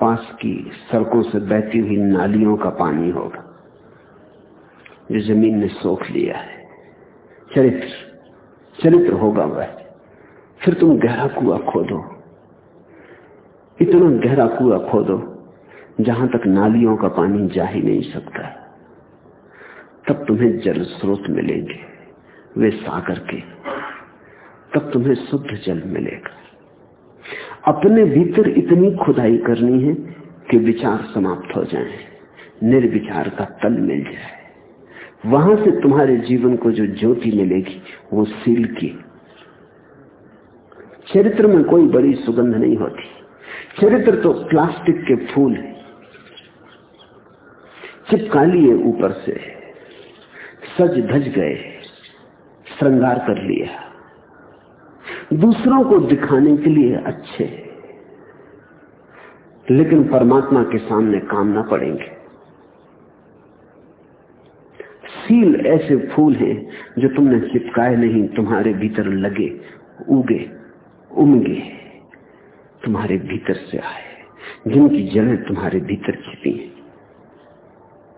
पास की सड़कों से बहती हुई नालियों का पानी होगा। जो ज़मीन ने सोख लिया है, चरित्र चरित्र होगा वह। फिर तुम गहरा कुआ खोदो। इतना गहरा कुआ खोदो जहाँ तक नालियों का पानी जा ही नहीं सकता। तब तुम्हें जल स्रोत मिलेंगे वे सागर के। तब तुम्हें शुद्ध जल मिलेगा। अपने भीतर इतनी खुदाई करनी है कि विचार समाप्त हो जाएँ, निर्विचार का तल मिल जाए। वहाँ से तुम्हारे जीवन को जो ज्योति मिलेगी वो सील की चरित्र में कोई बड़ी सुगंध नहीं होती। चरित्र तो प्लास्टिक के फूल है। चिपका लिए ऊपर से। सज धज गए। श्रृंगार कर लिया। दूसरों को दिखाने के लिए अच्छे। लेकिन परमात्मा के सामने काम ना पड़ेंगे। सील ऐसे फूल हैं जो तुमने चिपकाए नहीं, तुम्हारे भीतर लगे, उगे। उमगे तुम्हारे भीतर से आए, जिनकी जड़ें तुम्हारे भीतर छिपी हैं।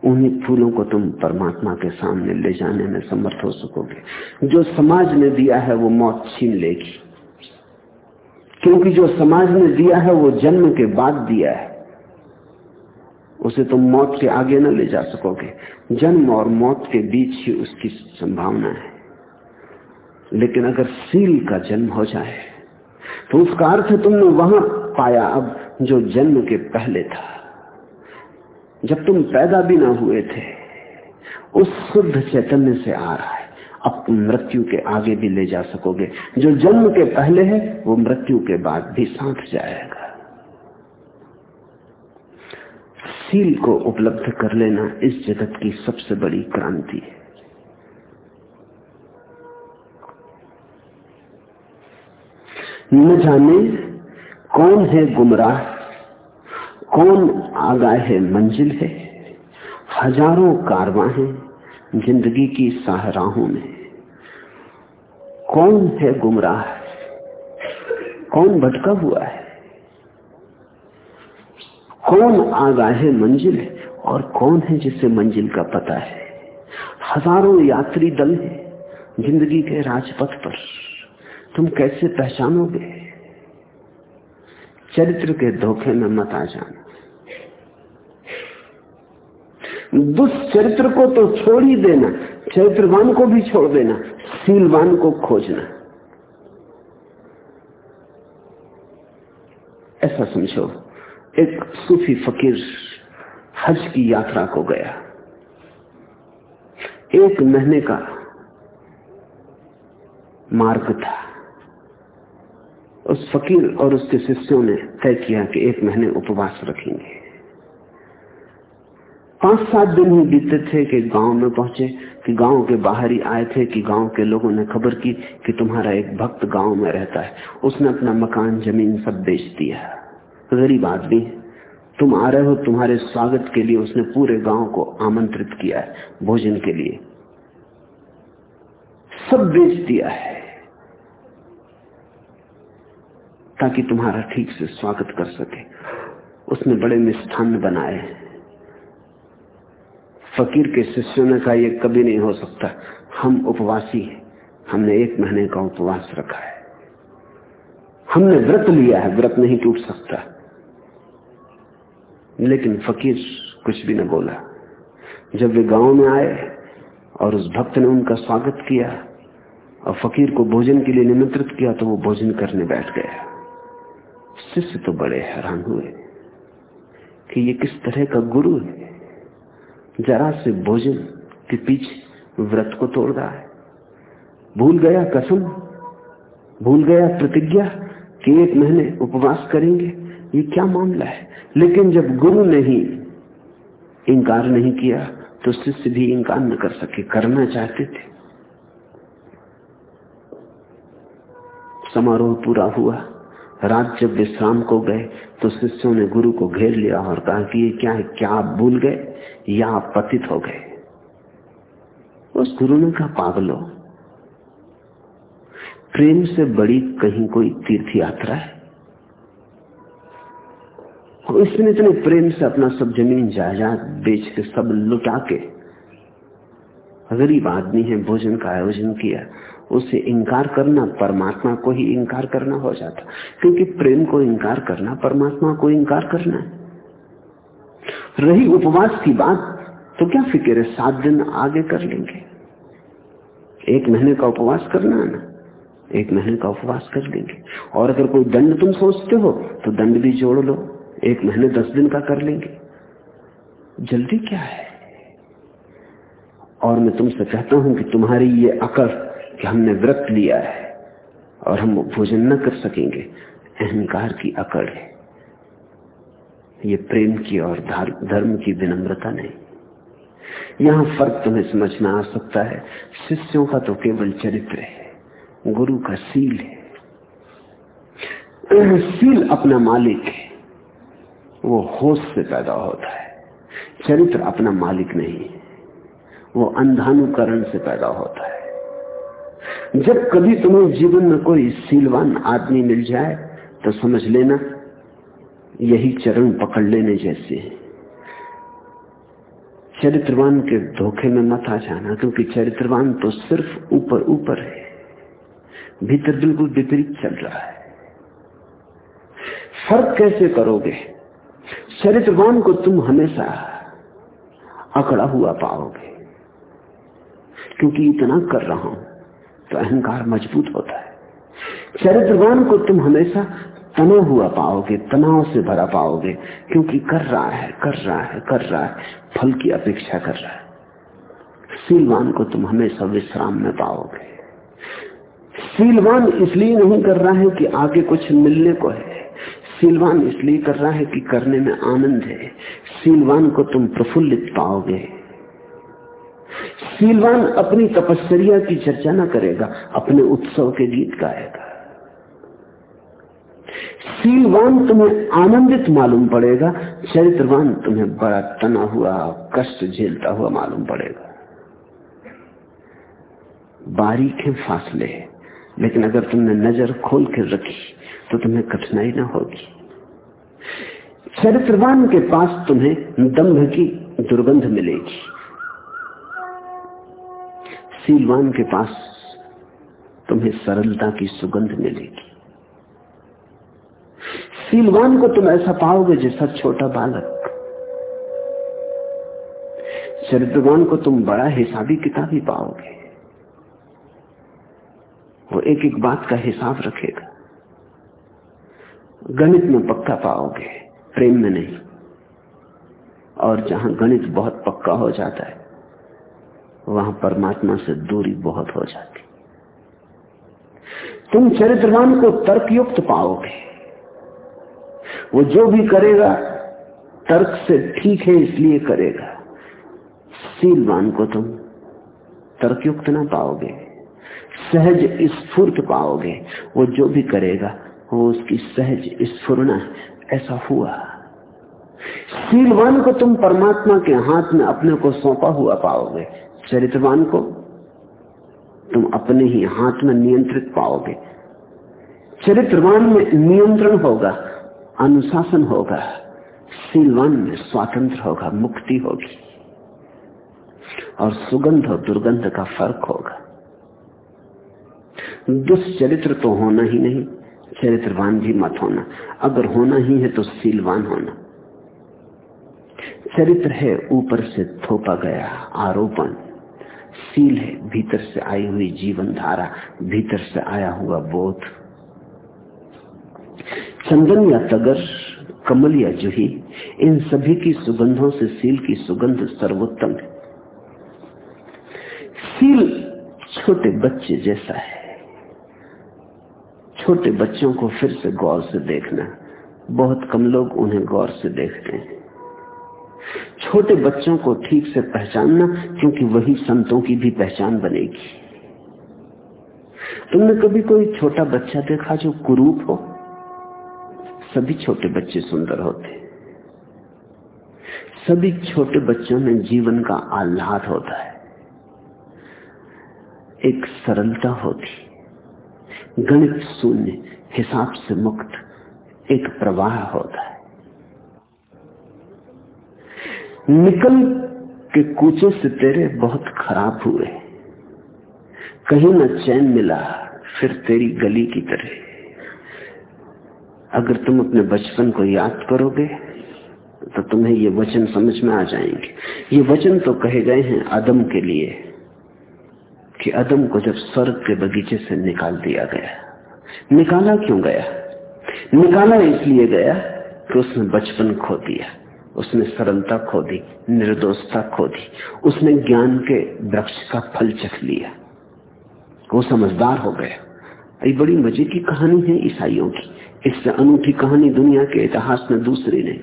उन्हीं फूलों को तुम परमात्मा के सामने ले जाने में समर्थ हो सकोगे। जो समाज ने दिया है, वो मौत छीन लेगी। क्योंकि जो समाज ने दिया है, वो जन्म के बाद दिया है। उसे तुम मौत के आगे न ले जा सकोगे। जन्म और मौत के बीच ही उसकी संभावना है। लेकिन अगर सील का जन्म हो जाए तो उसका अर्थ तुमने वहाँ पाया अब जो जन्म के पहले था। जब तुम पैदा भी ना हुए थे, उस शुद्ध चैतन्य से आ रहा है। अब तुम मृत्यु के आगे भी ले जा सकोगे। जो जन्म के पहले है, वो मृत्यु के बाद भी साथ जाएगा। सील को उपलब्ध कर लेना इस जगत की सबसे बड़ी क्रांति है। न जाने कौन है गुमराह, कौन आगाह है मंजिल है। हज़ारों कारवा हैं ज़िंदगी की साहराहों में। कौन है गुमराह, कौन भटका हुआ है? कौन आगाह है मंजिल है और कौन है जिसे मंजिल का पता है? हज़ारों यात्री दल है ज़िंदगी के राजपथ पर। तुम कैसे पहचानोगे? चरित्र के धोखे में मत आ जाना। दुष्चरित्र को तो छोड़ ही देना, चरित्रवान को भी छोड़ देना, सीलवान को खोजना। ऐसा समझो, एक सूफी फकीर हज की यात्रा को गया। एक महीने का मार्ग था। उस फकीर और उसके शिष्यों ने तय किया कि एक महीने उपवास रखेंगे। पाँच सात दिन ही बीते थे कि गाँव में पहुँचे, कि गाँव के बाहर ही आए थे, कि गाँव के लोगों ने खबर की कि तुम्हारा एक भक्त गाँव में रहता है। उसने अपना मकान, ज़मीन सब बेच दिया। गरीब आदमी, तुम आ रहे हो, तुम्हारे स्वागत के लिए उसने पूरे गाँव को आमंत्रित किया है, भोजन के लिए। सब बेच दिया है। ताकि तुम्हारा ठीक से स्वागत कर सके। उसने बड़े मिष्ठान बनाए। फकीर के शिष्यों ने कहा यह कभी नहीं हो सकता। हम उपवासी हैं। हमने एक महीने का उपवास रखा है। हमने व्रत लिया है। व्रत नहीं टूट सकता। लेकिन फकीर कुछ भी न बोला। जब वे गाँव में आए और उस भक्त ने उनका स्वागत किया और फकीर को भोजन के लिए निमंत्रित किया तो वो भोजन करने बैठ गया। शिष्य तो बड़े हैरान हुए कि ये किस तरह का गुरु है। जरा से भोजन के पीछे व्रत को तोड़ रहा है। भूल गया कसम, भूल गया प्रतिज्ञा कि एक महीने उपवास करेंगे, ये क्या मामला है? लेकिन जब गुरु ने ही इंकार नहीं किया तो शिष्य भी इंकार न कर सके, करना चाहते थे। समारोह पूरा हुआ। रात जब विश्राम को गए तो शिष्यों ने गुरु को घेर लिया और कहा कि ये क्या है, क्या आप भूल गए या आप पतित हो गए? उस गुरु ने कहा, पागलो, प्रेम से बड़ी कहीं कोई तीर्थ यात्रा है इसने इतने प्रेम से अपना सब ज़मीन, जायदाद बेच के सब लुटा के गरीब आदमी है, भोजन का आयोजन किया। उसे इंकार करना, परमात्मा को ही इंकार करना हो जाता। क्योंकि प्रेम को इंकार करना, परमात्मा को इंकार करना है। रही उपवास की बात तो क्या फ़िक्र है? सात दिन आगे कर लेंगे। एक महीने का उपवास करना है ना? एक महीने का उपवास कर लेंगे। और अगर कोई दंड तुम सोचते हो तो दंड भी जोड़ लो। एक महीने दस दिन का कर लेंगे। जल्दी क्या है? और मैं तुमसे कहता हूँ कि तुम्हारी ये अकड़ कि हमने व्रत लिया है और हम भोजन न कर सकेंगे। अहंकार की अकड़ है। ये प्रेम की और धर्म की विनम्रता नहीं। यहाँ फ़र्क तुम्हें समझ में आ सकता है। शिष्यों का तो केवल चरित्र है। गुरु का सील है। सील अपना मालिक है। वो होश से पैदा होता है। चरित्र अपना मालिक नहीं है। वो अंधानुकरण से पैदा होता है। जब कभी तुम्हें जीवन में कोई सीलवान आदमी मिल जाए तो समझ लेना, यही चरण पकड़ लेने जैसे है। चरित्रवान के धोखे में मत आ जाना, क्योंकि चरित्रवान तो सिर्फ़ ऊपर ऊपर है, भीतर बिल्कुल विपरीत चल रहा है। फ़र्क कैसे करोगे? चरित्रवान को तुम हमेशा अकड़ा हुआ पाओगे, क्योंकि इतना कर रहा हूँ। तो अहंकार मज़बूत होता है। चरित्रवान को तुम हमेशा तना हुआ पाओगे, तनाव से भरा पाओगे, क्योंकि कर रहा है, कर रहा है, कर रहा है, फल की अपेक्षा कर रहा है। सीलवान को तुम हमेशा विश्राम में पाओगे। सीलवान इसलिए नहीं कर रहा है कि आगे कुछ मिलने को है। सीलवान इसलिए कर रहा है कि करने में आनंद है। सीलवान को तुम प्रफुल्लित पाओगे। सीलवान अपनी तपस्या की चर्चा न करेगा, अपने उत्सव के गीत गाएगा। सीलवान तुम्हें आनंदित मालूम पड़ेगा, चरित्रवान तुम्हें बड़ा तना हुआ, कष्ट झेलता हुआ मालूम पड़ेगा। बारीक है फासले है लेकिन अगर तुमने नज़र खोल कर रखी तो तुम्हें कठिनाई ना होगी। चरित्रवान के पास तुम्हें दम्भ की दुर्गंध मिलेगी। सीलवान के पास तुम्हें सरलता की सुगंध मिलेगी। सीलवान को तुम ऐसा पाओगे जैसा छोटा बालक। चरित्रवान को तुम बड़ा हिसाबी किताबी पाओगे। वो एक एक बात का हिसाब रखेगा। गणित में पक्का पाओगे, प्रेम में नहीं। और जहाँ गणित बहुत पक्का हो जाता है वहाँ परमात्मा से दूरी बहुत हो जाती। तुम चरित्रवान को तर्कयुक्त पाओगे। वो जो भी करेगा, तर्क से ठीक है इसलिए करेगा। सीलवान को तुम तर्कयुक्त ना पाओगे। सहज स्फूर्त पाओगे। वो जो भी करेगा, वो उसकी सहज स्फुरना ऐसा हुआ। सीलवान को तुम परमात्मा के हाथ में अपने को सौंपा हुआ पाओगे। चरित्रवान को, तुम अपने ही हाथ में नियंत्रित पाओगे। चरित्रवान में नियंत्रण होगा, अनुशासन होगा, सीलवान में स्वातंत्र होगा, मुक्ति होगी। और सुगंध और दुर्गंध का फ़र्क होगा। दुष्चरित्र तो होना ही नहीं, चरित्रवान भी मत होना। अगर होना ही है तो सीलवान होना। चरित्र है ऊपर से थोपा गया आरोपण। सील है, भीतर से आई हुई जीवन धारा, भीतर से आया हुआ बोध। चंदन या तगर, कमल या जूही, इन सभी की सुगंधों से सील की सुगंध सर्वोत्तम है। सील छोटे बच्चे जैसा है। छोटे बच्चों को फिर से गौर से देखना। बहुत कम लोग उन्हें गौर से देखते हैं। छोटे बच्चों को ठीक से पहचानना, क्योंकि वही संतों की भी पहचान बनेगी। तुमने कभी कोई छोटा बच्चा देखा जो कुरूप हो? सभी छोटे बच्चे सुंदर होते। सभी छोटे बच्चों में जीवन का आह्लाद होता है। एक सरलता होती। गणित शून्य, हिसाब से मुक्त, एक प्रवाह होता है। निकल के कूचे से तेरे बहुत खराब हुए। कहीं न चैन मिला, फिर तेरी गली की तरह। अगर तुम अपने बचपन को याद करोगे तो तुम्हें ये वचन समझ में आ जाएँगे। ये वचन तो कहे गए हैं अदम के लिए, कि अदम को जब स्वर्ग के बगीचे से निकाल दिया गया। निकाला क्यों गया? निकाला इसलिए गया कि उसने बचपन खो दिया। उसने सरलता खो दी निर्दोषता खो दी उसने ज्ञान के वृक्ष का फल चख लिया। वो समझदार हो गया। ये बड़ी मज़े की कहानी है ईसाइयों की। इससे अनूठी कहानी दुनिया के इतिहास में दूसरी नहीं।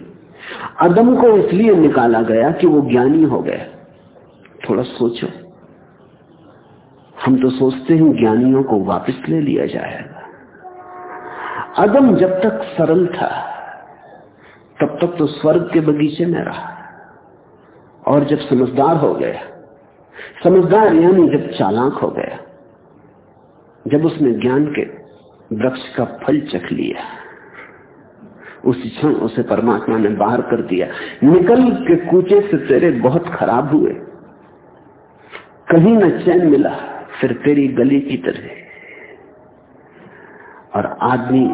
अदम को इसलिए निकाला गया कि वो ज्ञानी हो गया। थोड़ा सोचो। हम तो सोचते हैं ज्ञानियों को वापस ले लिया जाएगा। अदम जब तक सरल था तब तक तो स्वर्ग के बगीचे में रहा। और जब समझदार हो गया, समझदार यानी जब चालाक हो गया, जब उसने ज्ञान के वृक्ष का फल चख लिया, उसी क्षण उसे परमात्मा ने बाहर कर दिया। निकल के कूचे से तेरे बहुत खराब हुए। कहीं न चैन मिला, फिर तेरी गली की तरह। और आदमी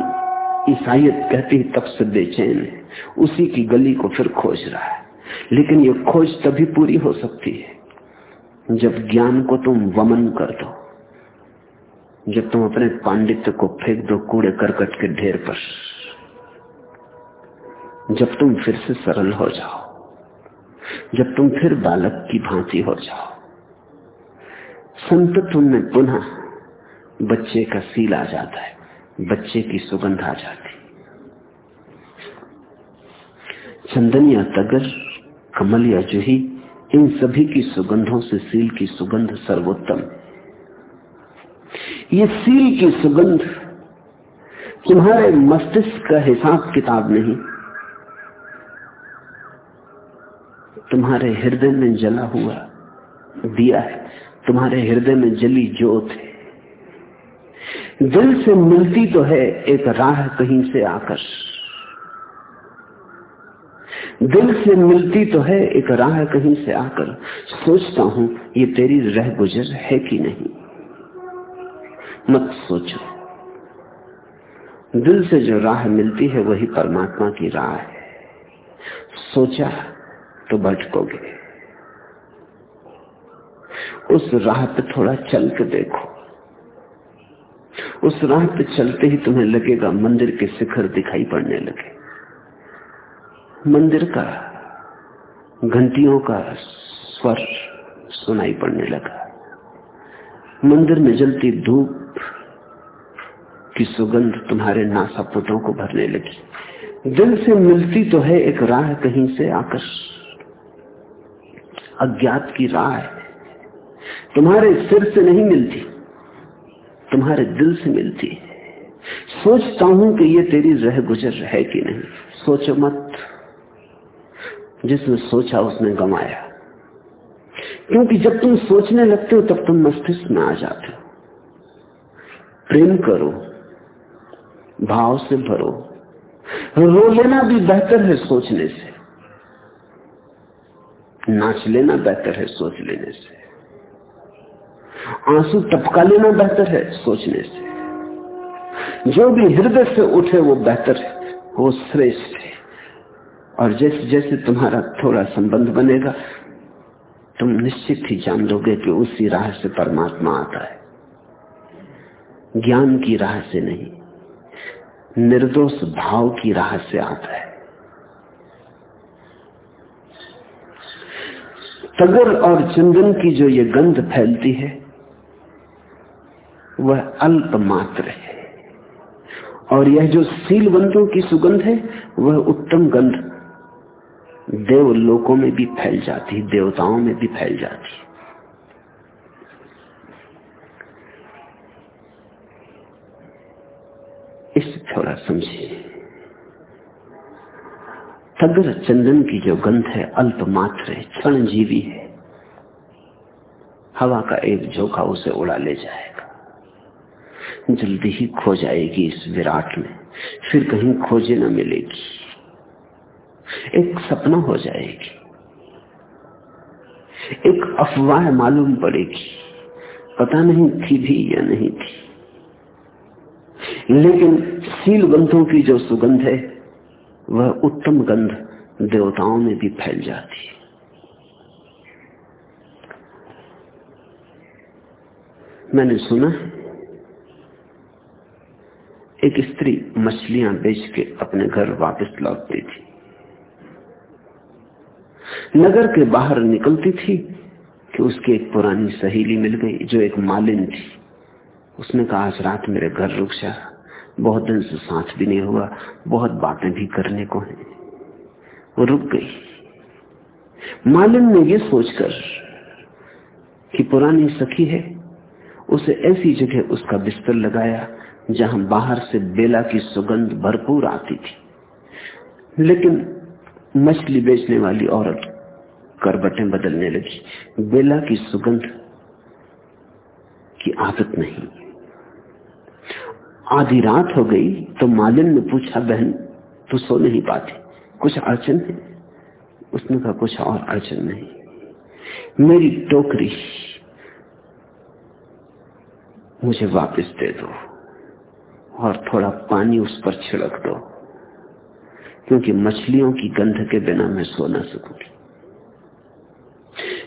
ईसाइत कहती तब से बेचैन है। उसी की गली को फिर खोज रहा है। लेकिन ये खोज तभी पूरी हो सकती है जब ज्ञान को तुम वमन कर दो। जब तुम अपने पांडित्य को फेंक दो कूड़े करकट के ढेर पर। जब तुम फिर से सरल हो जाओ। जब तुम फिर बालक की भांति हो जाओ। संत तुम में पुनः बच्चे का सील आ जाता है, बच्चे की सुगंध आ जाती चंदन या तगर कमल या जूही, इन सभी की सुगंधों से सील की सुगंध सर्वोत्तम। ये सील की सुगंध तुम्हारे मस्तिष्क का हिसाब किताब नहीं। तुम्हारे हृदय में जला हुआ दिया है। तुम्हारे हृदय में जली जोत है। दिल से मिलती तो है एक राह कहीं से आकर। दिल से मिलती तो है, एक राह कहीं से आकर सोचता हूँ, ये तेरी रह गुजर है कि नहीं। मत सोचो। दिल से जो राह मिलती है, वही परमात्मा की राह है। सोचा तो भटकोगे। उस राह पे थोड़ा चल के देखो। उस राह पे चलते ही तुम्हें लगेगा, मंदिर के शिखर दिखाई पड़ने लगे। मंदिर का, घंटियों का स्वर सुनाई पड़ने लगा। मंदिर में जलती धूप की सुगंध तुम्हारे नासापुटों को भरने लगी। दिल से मिलती तो है एक राह कहीं से आकर। अज्ञात की राह है। तुम्हारे सिर से नहीं मिलती, तुम्हारे दिल से मिलती है। सोचता हूँ कि ये तेरी रह गुजर है कि नहीं। सोचो मत। जिसने सोचा उसने गमाया। क्योंकि जब तुम सोचने लगते हो, तब तुम मस्तिष्क में आ जाते हो। प्रेम करो, भाव से भरो। रो लेना भी बेहतर है सोचने से। नाच लेना बेहतर है सोच लेने से। आँसू टपका लेना बेहतर है सोचने से। जो भी हृदय से उठे, वो बेहतर है, वो श्रेष्ठ है। और जैसे जैसे तुम्हारा थोड़ा संबंध बनेगा, तुम निश्चित ही जान लोगे कि उसी राह से परमात्मा आता है। ज्ञान की राह से नहीं, निर्दोष भाव की राह से आता है। तगर और चंदन की जो ये गंध फैलती है, वह अल्प मात्र है। और यह जो सीलवंतों की सुगंध है, वह उत्तम गंध देव लोकों में भी फैल जाती देवताओं में भी फैल जाती इसे थोड़ा समझिए। तगर चंदन की जो गंध है, अल्प मात्र है क्षण जीवी है। हवा का एक झोंका उसे उड़ा ले जाएगा। जल्दी ही खो जाएगी इस विराट में। फिर कहीं खोजे न मिलेगी। एक सपना हो जाएगी। एक अफवाह मालूम पड़ेगी। पता नहीं थी भी या नहीं थी। लेकिन सील गंधों की जो सुगंध है, वह उत्तम गंध देवताओं में भी फैल जाती है। मैंने सुना एक स्त्री मछलियाँ बेच के अपने घर वापस लौटती थी। नगर के बाहर निकलती थी कि उसकी एक पुरानी सहेली मिल गई, जो एक मालिन थी। उसने कहा, आज रात मेरे घर रुक जा। बहुत दिन से साथ भी नहीं हुआ। बहुत बातें भी करने को है। वो रुक गई। मालिन ने ये सोचकर कि पुरानी सखी है, उसे ऐसी जगह उसका बिस्तर लगाया, जहाँ बाहर से बेला की सुगंध भरपूर आती थी। लेकिन मछली बेचने वाली औरत करबटें बदलने लगी। बेला की सुगंध की आदत नहीं। आधी रात हो गई तो मालिन ने पूछा, बहन, तू सो नहीं पाती? कुछ अड़चन है? उसने कहा, कुछ और अड़चन नहीं। मेरी टोकरी मुझे वापस दे दो और थोड़ा पानी उस पर छिड़क दो। क्योंकि मछलियों की गंध के बिना मैं सो ना सकूँगी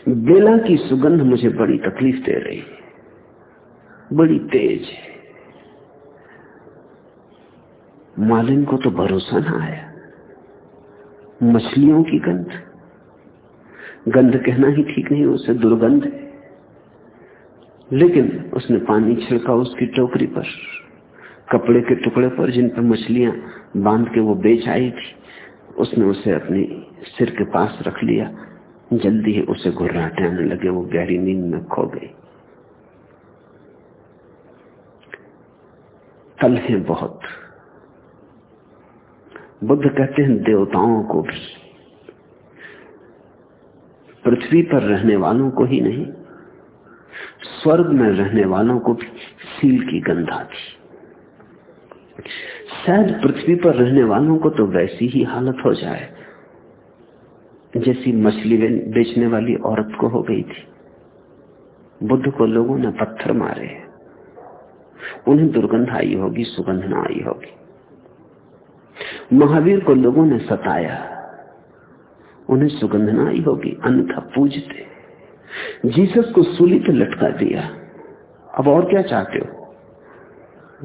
बेला की सुगंध मुझे बड़ी तकलीफ़ दे रही है। बड़ी तेज है। मालिन को तो भरोसा ना आया। मछलियों की गंध। गंध कहना ही ठीक नहीं, उसे दुर्गंध है। लेकिन उसने पानी छिड़का उसकी टोकरी पर। कपड़े के टुकड़े पर जिन पर मछलियाँ बाँध के वो बेच आई थी, उसने उसे अपनी सिर के पास रख लिया। जल्दी ही उसे घुर्राटे आने लगे, वो गहरी नींद में खो गई। तल है बहुत। बुद्ध कहते हैं, देवताओं को भी। पृथ्वी पर रहने वालों को ही नहीं, स्वर्ग में रहने वालों को भी सील की गंधा थी। शायद पृथ्वी पर रहने वालों को तो वैसी ही हालत हो जाए, जैसी मछली बेचने वाली औरत को हो गई थी। बुद्ध को लोगों ने पत्थर मारे। उन्हें दुर्गंध आई होगी, सुगंध ना आई होगी। महावीर को लोगों ने सताया। उन्हें सुगंध ना आई होगी, अन्यथा पूजते। जीसस को सूली लटका दिया। अब और क्या चाहते हो?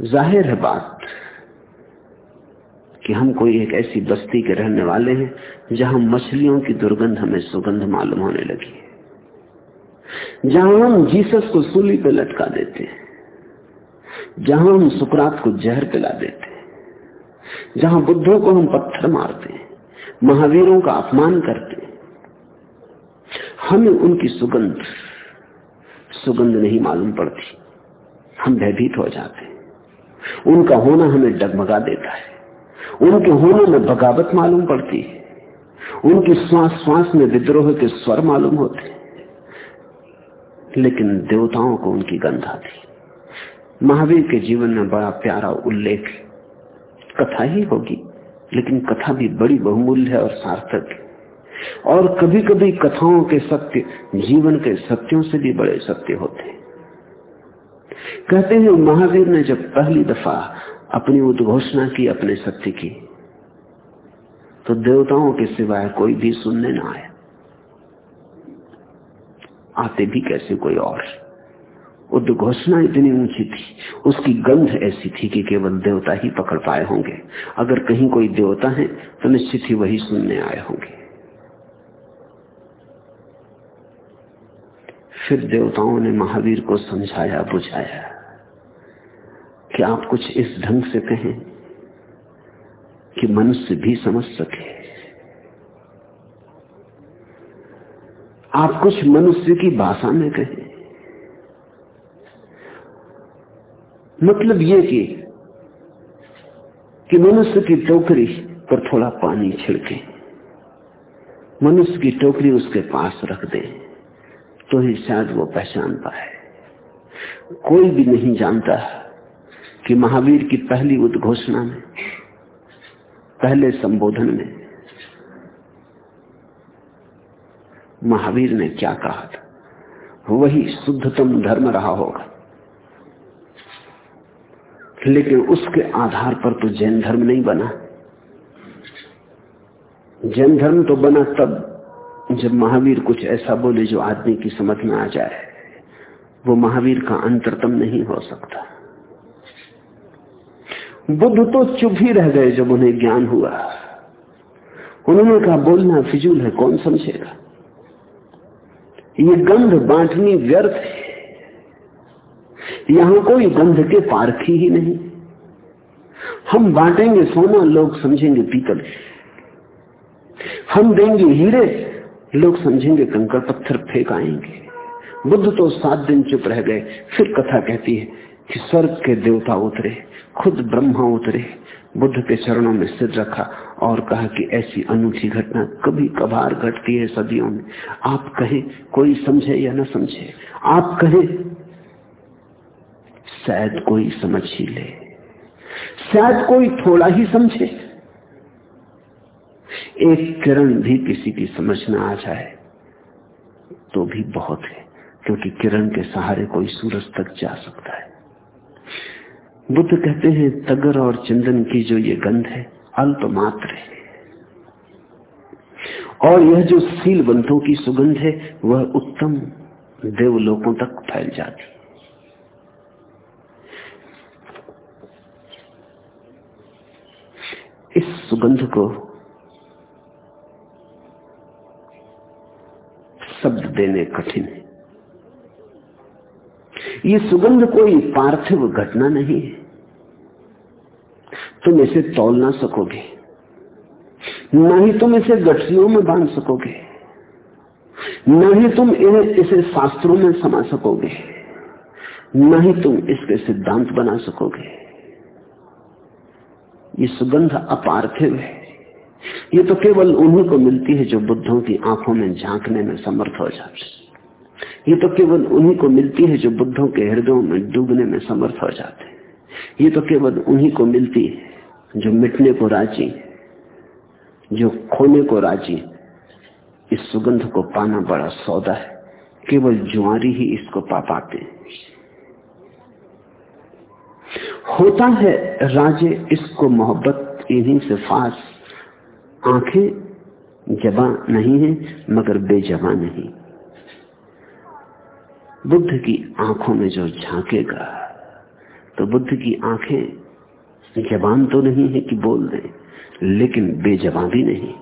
ज़ाहिर है बात कि हम कोई एक ऐसी बस्ती के रहने वाले हैं जहाँ मछलियों की दुर्गंध हमें सुगंध मालूम होने लगी है। जहाँ हम जीसस को सूली पे लटका देते हैं। जहाँ हम सुकरात को जहर पिला देते हैं। जहाँ बुद्धों को हम पत्थर मारते हैं। महावीरों का अपमान करते हैं। हमें उनकी सुगंध सुगंध नहीं मालूम पड़ती। हम भयभीत हो जाते हैं। उनका होना हमें डगमगा देता है। उनके होने में बगावत मालूम पड़ती है। उनकी श्वास श्वास में विद्रोह के स्वर मालूम होते लेकिन देवताओं को उनकी गंधा थी महावीर के जीवन में बड़ा प्यारा उल्लेख कथा ही होगी, लेकिन कथा भी बड़ी बहुमूल्य है और सार्थक है। और कभी कभी कथाओं के सत्य, जीवन के सत्यों से भी बड़े सत्य होते हैं। कहते हैं महावीर ने जब पहली दफ़ा अपनी उद्घोषणा की, अपने सत्य की तो देवताओं के सिवाय कोई भी सुनने ना आया। आते भी कैसे कोई और? उद्घोषणा इतनी ऊँची थी, उसकी गंध ऐसी थी कि केवल देवता ही पकड़ पाए होंगे। अगर कहीं कोई देवता है तो निश्चित ही वही सुनने आए होंगे। फिर देवताओं ने महावीर को समझाया, बुझाया कि आप कुछ इस ढंग से कहें कि मनुष्य भी समझ सके। आप कुछ मनुष्य की भाषा में कहें। मतलब ये कि कि मनुष्य की टोकरी पर थोड़ा पानी छिड़के, मनुष्य की टोकरी उसके पास रख दे। तो ही शायद वो पहचान पाए। कोई भी नहीं जानता कि महावीर की पहली उद्घोषणा में, पहले संबोधन में महावीर ने क्या कहा था? वही शुद्धतम धर्म रहा होगा। लेकिन उसके आधार पर तो जैन धर्म नहीं बना। जैन धर्म तो बना तब जब महावीर कुछ ऐसा बोले जो आदमी की समझ में आ जाए, वो महावीर का अंतरतम नहीं हो सकता। बुद्ध तो चुप ही रह गए जब उन्हें ज्ञान हुआ। उन्होंने कहा, बोलना फिजूल है, कौन समझेगा? ये गंध बांटनी व्यर्थ है। यहाँ कोई गंध के पारखी ही नहीं। हम बांटेंगे, सोना लोग समझेंगे, पीतल। हम देंगे हीरे। लोग समझेंगे कंकड़ पत्थर फेंक आएँगे। बुद्ध तो सात दिन चुप रह गए, फिर कथा कहती है कि स्वर्ग के देवता उतरे, खुद ब्रह्मा उतरे। बुद्ध के चरणों में सिर रखा और कहा कि ऐसी अनूठी घटना कभी कभार घटती है सदियों में। आप कहें, कोई समझे या न समझे? आप कहें, शायद कोई समझ ही ले। शायद कोई थोड़ा ही समझे। एक किरण भी किसी की समझ में आ जाए तो भी बहुत है, क्योंकि किरण के सहारे कोई सूरज तक जा सकता है। बुद्ध कहते हैं, तगर और चंदन की जो ये गंध है, अल्प मात्र है। और यह जो सीलबंतों की सुगंध है, वह उत्तम देवलोकों तक फैल जाती इस सुगंध को शब्द देने कठिन है। ये सुगंध कोई पार्थिव घटना नहीं है। तुम इसे तोल ना सकोगे, न ही तुम इसे गठरियों में बाँध सकोगे, न ही तुम इसे शास्त्रों में समा सकोगे, न ही तुम इसके सिद्धांत बना सकोगे। ये सुगंध अपार्थिव है। ये तो केवल उन्हीं को मिलती है जो बुद्धों की आँखों में झांकने में समर्थ हो जाते ये तो केवल उन्हीं को मिलती है जो बुद्धों के हृदयों में डूबने में समर्थ हो जाते ये तो केवल उन्हीं को मिलती है जो मिटने को राज़ी जो खोने को राज़ी इस सुगंध को पाना बड़ा सौदा है। केवल जुआरी ही इसको पा पाते होता है राजे इसको मोहब्बत इन्हीं से फास आँखें जबा नहीं है, मगर बेजबा नहीं बुद्ध की आँखों में जो झांकेगा तो बुद्ध की आँखें जबान तो नहीं है कि बोल दे, लेकिन बेजबान भी नहीं,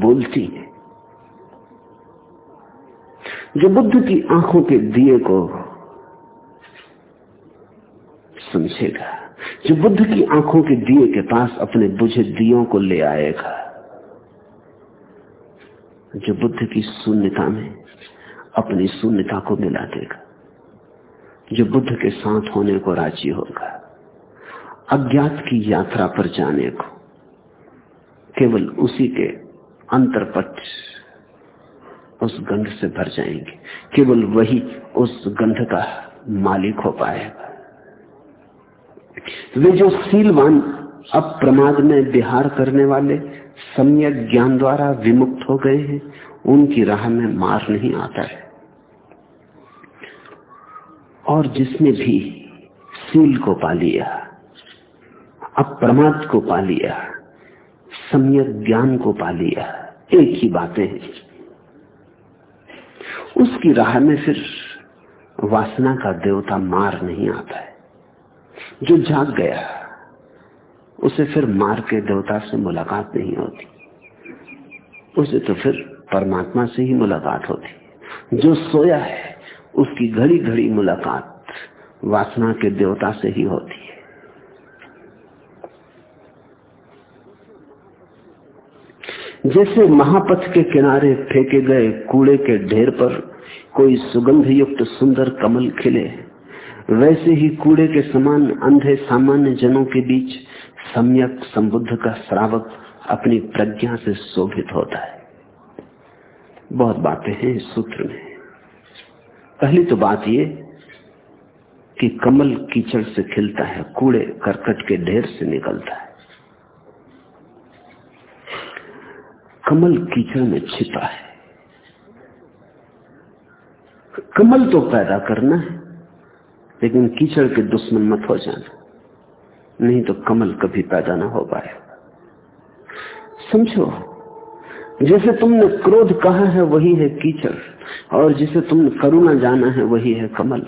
बोलती है। जो बुद्ध की आँखों के दिए को समझेगा, जो बुद्ध की आँखों के दिए के पास अपने बुझे दियों को ले आएगा जो बुद्ध की शून्यता में अपनी शून्यता को मिला देगा, जो बुद्ध के साथ होने को राज़ी होगा, अज्ञात की यात्रा पर जाने को, केवल उसी के अंतरपट उस गंध से भर जाएँगे। केवल वही उस गंध का मालिक हो पाएगा। वे जो सीलवान अब प्रमाद में बिहार करने वाले सम्यक ज्ञान द्वारा विमुक्त हो गए हैं, उनकी राह में मार नहीं आता है। और जिसने भी सील को पा लिया अप्रमाद को पा लिया, सम्यक ज्ञान को पा लिया, एक ही बातें हैं। उसकी राह में फिर वासना का देवता मार नहीं आता है। जो जाग गया उसे फिर मार के देवता से मुलाकात नहीं होती। उसे तो फिर परमात्मा से ही मुलाकात होती। जो सोया है, उसकी घड़ी घड़ी मुलाकात वासना के देवता से ही होती है। जैसे महापथ के किनारे फेंके गए कूड़े के ढेर पर कोई सुगंध युक्त सुंदर कमल खिले वैसे ही कूड़े के समान अंधे सामान्य जनों के बीच सम्यक संबुद्ध का श्रावक अपनी प्रज्ञा से शोभित होता है। बहुत बातें हैं इस सूत्र में। पहली तो बात ये कि कमल कीचड़ से खिलता है, कूड़े करकट के ढेर से निकलता है। कमल कीचड़ में छिपा है। कमल तो पैदा करना है, लेकिन कीचड़ के दुश्मन मत हो जाना। नहीं तो कमल कभी पैदा ना हो पाए। समझो, जैसे तुमने क्रोध कहा है, वही है कीचड़, और जिसे तुमने करुणा जाना है, वही है कमल,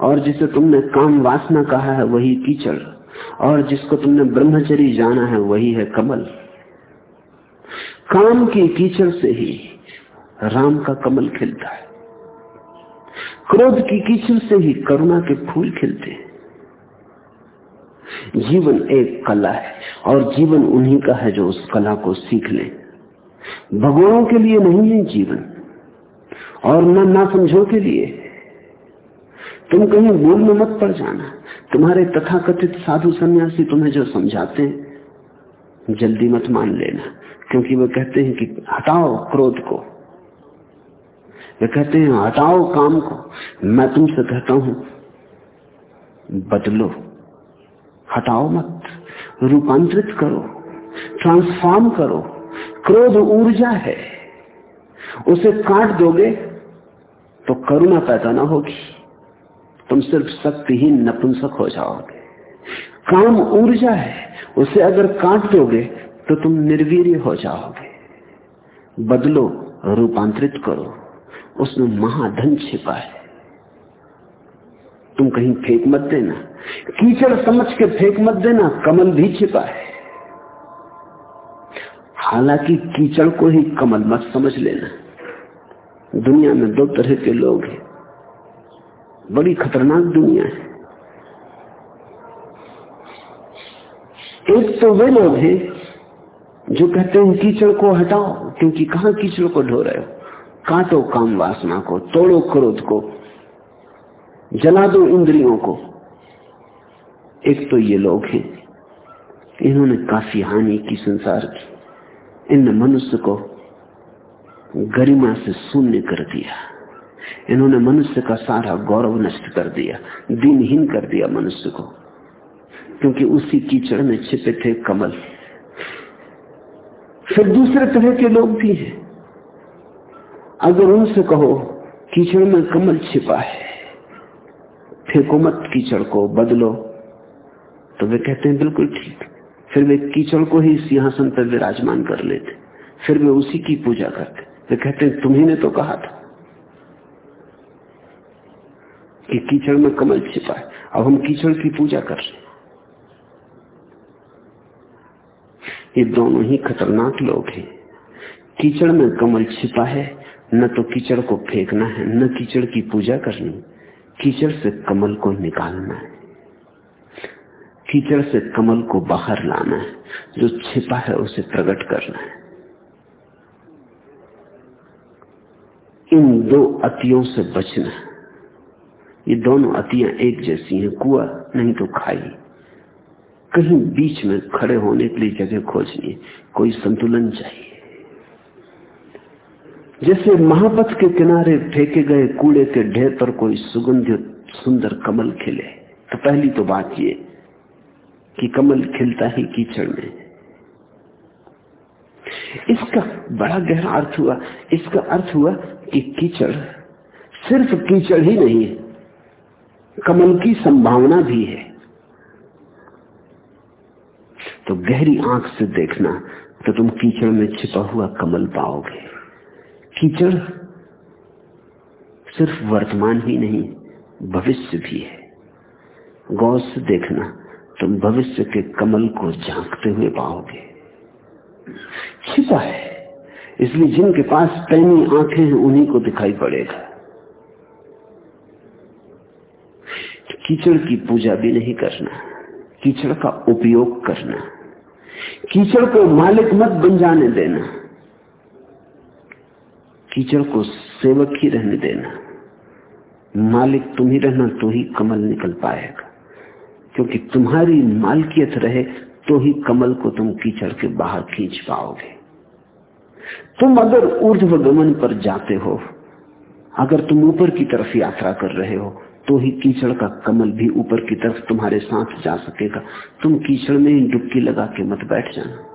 और जिसे तुमने काम वासना कहा है, वही कीचड़, और जिसको तुमने ब्रह्मचरी जाना है, वही है कमल। काम की कीचड़ से ही राम का कमल खिलता है। क्रोध की कीचड़ से ही करुणा के फूल खिलते हैं। जीवन एक कला है, और जीवन उन्हीं का है जो उस कला को सीख ले। भगवानों के लिए नहीं है जीवन, और न ना समझो के लिए। तुम कहीं भूल में मत पड़ जाना। तुम्हारे तथाकथित साधु सन्यासी तुम्हें जो समझाते हैं, जल्दी मत मान लेना, क्योंकि वो कहते हैं कि हटाओ क्रोध को। वे कहते हैं, हटाओ काम को। मैं तुमसे कहता हूँ, बदलो। हटाओ मत, रूपांतरित करो ट्रांसफॉर्म करो, क्रोध ऊर्जा है, उसे काट दोगे तो करुणा पैदा ना होगी, तुम सिर्फ़ शक्तिहीन नपुंसक हो जाओगे। काम ऊर्जा है, उसे अगर काट दोगे तो तुम निर्वीर्य हो जाओगे। बदलो, रूपांतरित करो, उसमें महाधन छिपा है। तुम कहीं फेंक मत देना। कीचड़ समझ के फेंक मत देना, कमल भी छिपा है। हालाँकि कीचड़ को ही कमल मत समझ लेना। दुनिया में दो तरह के लोग हैं। बड़ी खतरनाक दुनिया है। एक तो वे लोग हैं जो कहते हैं, कीचड़ को हटाओ, क्योंकि कहा कीचड़ को ढो रहे हो? काटो काम वासना को, तोड़ो क्रोध को। जला दो इंद्रियों को। एक तो ये लोग हैं, इन्होंने काफ़ी हानि की संसार की। इन मनुष्य को गरिमा से शून्य कर दिया। इन्होंने मनुष्य का सारा गौरव नष्ट कर दिया, दिनहीन कर दिया मनुष्य को। क्योंकि उसी कीचड़ में छिपे थे कमल। फिर दूसरे तरह के लोग भी हैं। अगर उनसे कहो, कीचड़ में कमल छिपा है फेंको मत कीचड़ को बदलो। तो वे कहते हैं, बिल्कुल ठीक। फिर वे कीचड़ को ही सिंहासन पर विराजमान कर लेते। फिर वे उसी की पूजा करते। वे कहते हैं, तुम्ही ने तो कहा था कि कीचड़ में कमल छिपा है। अब हम कीचड़ की पूजा कर रहे ये दोनों ही खतरनाक लोग हैं। कीचड़ में कमल छिपा है, न तो कीचड़ को फेंकना है, न कीचड़ की पूजा करनी। कीचड़ से कमल को निकालना है। कीचड़ से कमल को बाहर लाना है। जो छिपा है, उसे प्रकट करना है। इन दो अतियों से बचना ये दोनों अतियाँ एक जैसी हैं। कुआ नहीं तो खाई। कहीं बीच में खड़े होने के लिए जगह खोजनी कोई संतुलन चाहिए। जैसे महापथ के किनारे फेंके गए कूड़े के ढेर पर कोई सुगंधित सुंदर कमल खिले। तो पहली तो बात ये कि कमल खिलता ही कीचड़ में इसका बड़ा गहरा अर्थ हुआ, इसका अर्थ हुआ कि कीचड़ सिर्फ़ कीचड़ ही नहीं है, कमल की संभावना भी है। तो गहरी आँख से देखना तो तुम कीचड़ में छिपा हुआ कमल पाओगे। कीचड़ सिर्फ़ वर्तमान ही नहीं, भविष्य भी है। गौर से देखना, तुम भविष्य के कमल को झांकते हुए पाओगे। छिपा है, इसलिए जिनके पास पैनी आँखें हैं, उन्हीं को दिखाई पड़ेगा। कीचड़ की पूजा भी नहीं करना, कीचड़ का उपयोग करना, कीचड़ को मालिक मत बन जाने देना। कीचड़ को सेवक ही रहने देना। मालिक तुम ही रहना तो ही कमल निकल पाएगा। क्योंकि तुम्हारी मालकियत रहे तो ही कमल को तुम कीचड़ के बाहर खींच पाओगे। तुम अगर ऊर्ध्व गमन पर जाते हो, अगर तुम ऊपर की तरफ़ यात्रा कर रहे हो तो ही कीचड़ का कमल भी ऊपर की तरफ़ तुम्हारे साथ जा सकेगा। तुम कीचड़ में ही डुबकी लगा के मत बैठ जाना।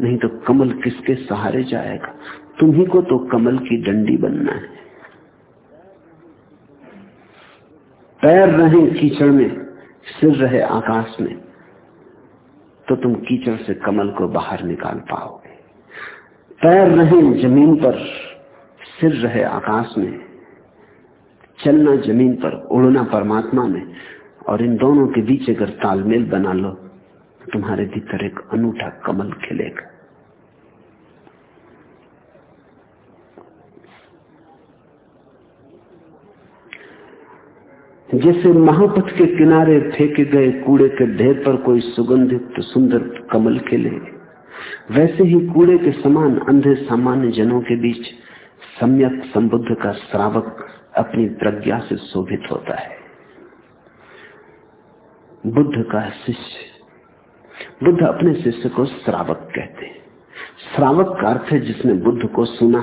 नहीं तो कमल किसके सहारे जाएगा? तुम्ही को तो कमल की डंडी बनना है। पैर रहे कीचड़ में, सिर रहे आकाश में तो तुम कीचड़ से कमल को बाहर निकाल पाओगे। पैर रहे ज़मीन पर, सिर रहे आकाश में, चलना ज़मीन पर, उड़ना परमात्मा में, और इन दोनों के बीच अगर तालमेल बना लो, तुम्हारे भीतर एक अनूठा कमल खिलेगा। जैसे महापथ के किनारे फेंके गए कूड़े के ढेर पर कोई सुगंधित, सुंदर कमल खिले। वैसे ही कूड़े के समान अंधे सामान्य जनों के बीच सम्यक संबुद्ध का श्रावक अपनी प्रज्ञा से शोभित होता है। बुद्ध का शिष्य, बुद्ध अपने शिष्य को श्रावक कहते हैं। श्रावक का अर्थ है जिसने बुद्ध को सुना,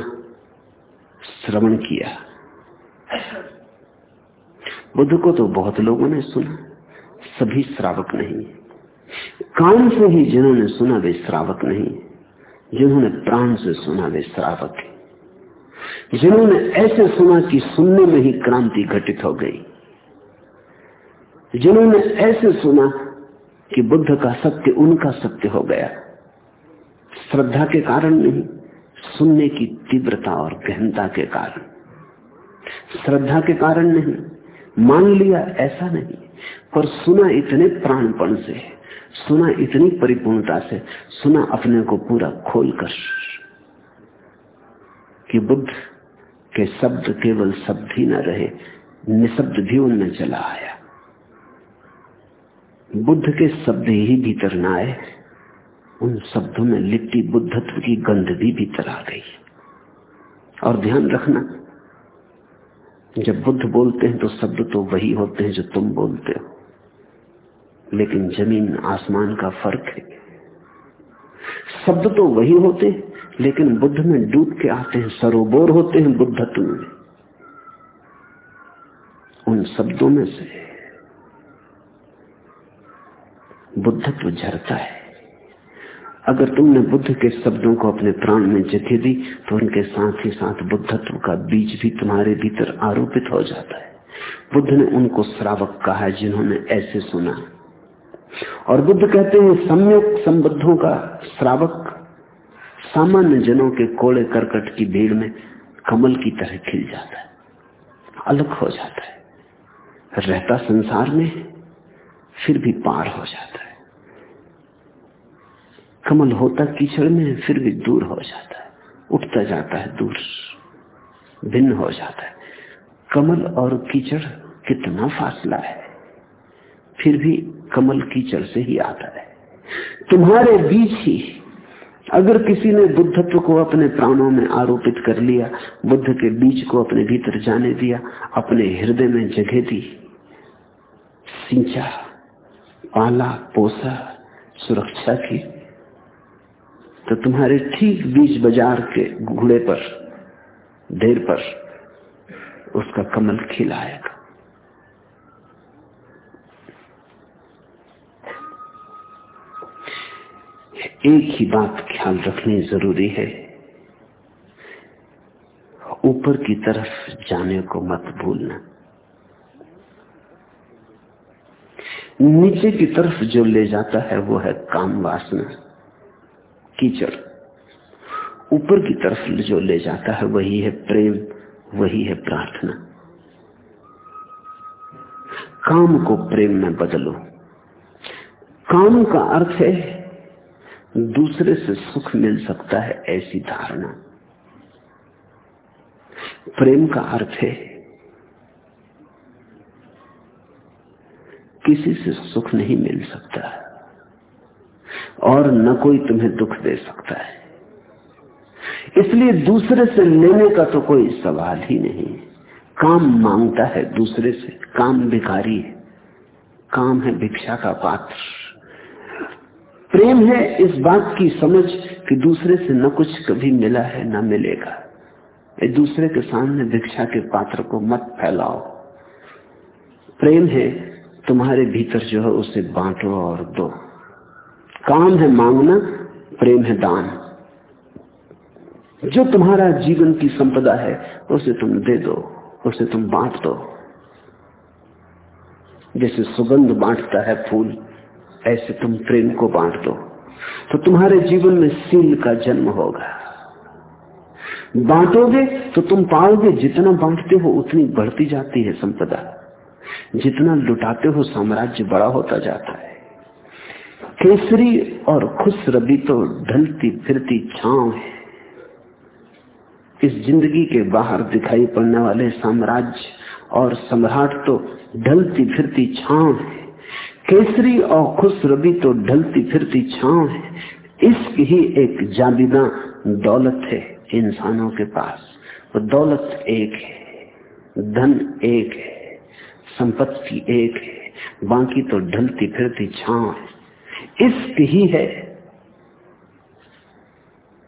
श्रवण किया। बुद्ध को तो बहुत लोगों ने सुना, सभी श्रावक नहीं। कान से ही जिन्होंने सुना वे श्रावक नहीं, जिन्होंने प्राण से सुना वे श्रावक है। जिन्होंने ऐसे सुना कि सुनने में ही क्रांति घटित हो गई। जिन्होंने ऐसे सुना कि बुद्ध का सत्य उनका सत्य हो गया। श्रद्धा के कारण नहीं, सुनने की तीव्रता और गहनता के कारण। श्रद्धा के कारण नहीं मान लिया, ऐसा नहीं। पर सुना इतने प्राणपण से, सुना इतनी परिपूर्णता से, सुना अपने को पूरा खोलकर कि बुद्ध के शब्द केवल शब्द ही न रहे, निशब्द भी उनमें चला आया। बुद्ध के शब्द ही भीतर न आए, उन शब्दों में लिपटी बुद्धत्व की गंध भी भीतर आ गई। और ध्यान रखना जब बुद्ध बोलते हैं तो शब्द तो वही होते हैं जो तुम बोलते हो। लेकिन ज़मीन, आसमान का फ़र्क है। शब्द तो वही होते हैं, लेकिन बुद्ध में डूब के आते हैं सरोबोर होते हैं बुद्धत्व में। उन शब्दों में से बुद्धत्व झरता है। अगर तुमने बुद्ध के शब्दों को अपने प्राण में जगह दी तो उनके साथ ही साथ बुद्धत्व का बीज भी तुम्हारे भीतर आरोपित हो जाता है। बुद्ध ने उनको श्रावक कहा जिन्होंने ऐसे सुना। और बुद्ध कहते हैं, सम्यक संबद्धों का श्रावक, सामान्य जनों के कोड़े करकट की भीड़ में कमल की तरह खिल जाता है, अलग हो जाता है। रहता संसार में, फिर भी पार हो जाता है। कमल होता कीचड़ में, फिर भी दूर हो जाता है। उठता जाता है दूर, भिन्न हो जाता है। कमल और कीचड़ कितना फासला है। फिर भी कमल कीचड़ से ही आता है। तुम्हारे बीच ही, अगर किसी ने बुद्धत्व को अपने प्राणों में आरोपित कर लिया, बुद्ध के बीज को अपने भीतर जाने दिया, अपने हृदय में जगह दी, सिंचा, पाला, पोसा, सुरक्षा की तो तुम्हारे ठीक बीच बाज़ार के घोड़े पर, देर पर, उसका कमल खिलाएगा एक ही बात ख्याल रखनी ज़रूरी है, ऊपर की तरफ़ जाने को मत भूलना। नीचे की तरफ़ जो ले जाता है वो है काम वासना। कीचड़ ऊपर की तरफ़ जो ले जाता है, वही है प्रेम, वही है प्रार्थना। काम को प्रेम में बदलो। काम का अर्थ है, दूसरे से सुख मिल सकता है ऐसी धारणा। प्रेम का अर्थ है, किसी से सुख नहीं मिल सकता। और न कोई तुम्हें दुख दे सकता है। इसलिए दूसरे से लेने का तो कोई सवाल ही नहीं। काम माँगता है दूसरे से, काम भिखारी है। काम है भिक्षा का पात्र। प्रेम है इस बात की समझ कि दूसरे से न कुछ कभी मिला है, न मिलेगा। एक दूसरे के सामने भिक्षा के पात्र को मत फैलाओ। प्रेम है, तुम्हारे भीतर जो है उसे बांटो और दो। काम है मांगना, प्रेम है दान। जो तुम्हारा जीवन की संपदा है, उसे तुम दे दो, उसे तुम बांट दो। जैसे सुगंध बांटता है फूल, ऐसे तुम प्रेम को बांट दो। तो तुम्हारे जीवन में सील का जन्म होगा। बांटोगे तो तुम पाओगे, जितना बांटते हो, उतनी बढ़ती जाती है संपदा। जितना लुटाते हो, साम्राज्य बड़ा होता जाता है। केसरी और खुश रबी तो ढलती फिरती छाव है। इस ज़िंदगी के बाहर दिखाई पड़ने वाले साम्राज्य और सम्राट तो ढलती फिरती छाव है। केसरी और खुश रबी तो ढलती फिरती छाव है। इश्क ही एक जाबिदा दौलत है इंसानों के पास। वो दौलत एक है, धन एक है, संपत्ति एक है, बाकी तो ढलती फिरती छाव है। इश्क ही है।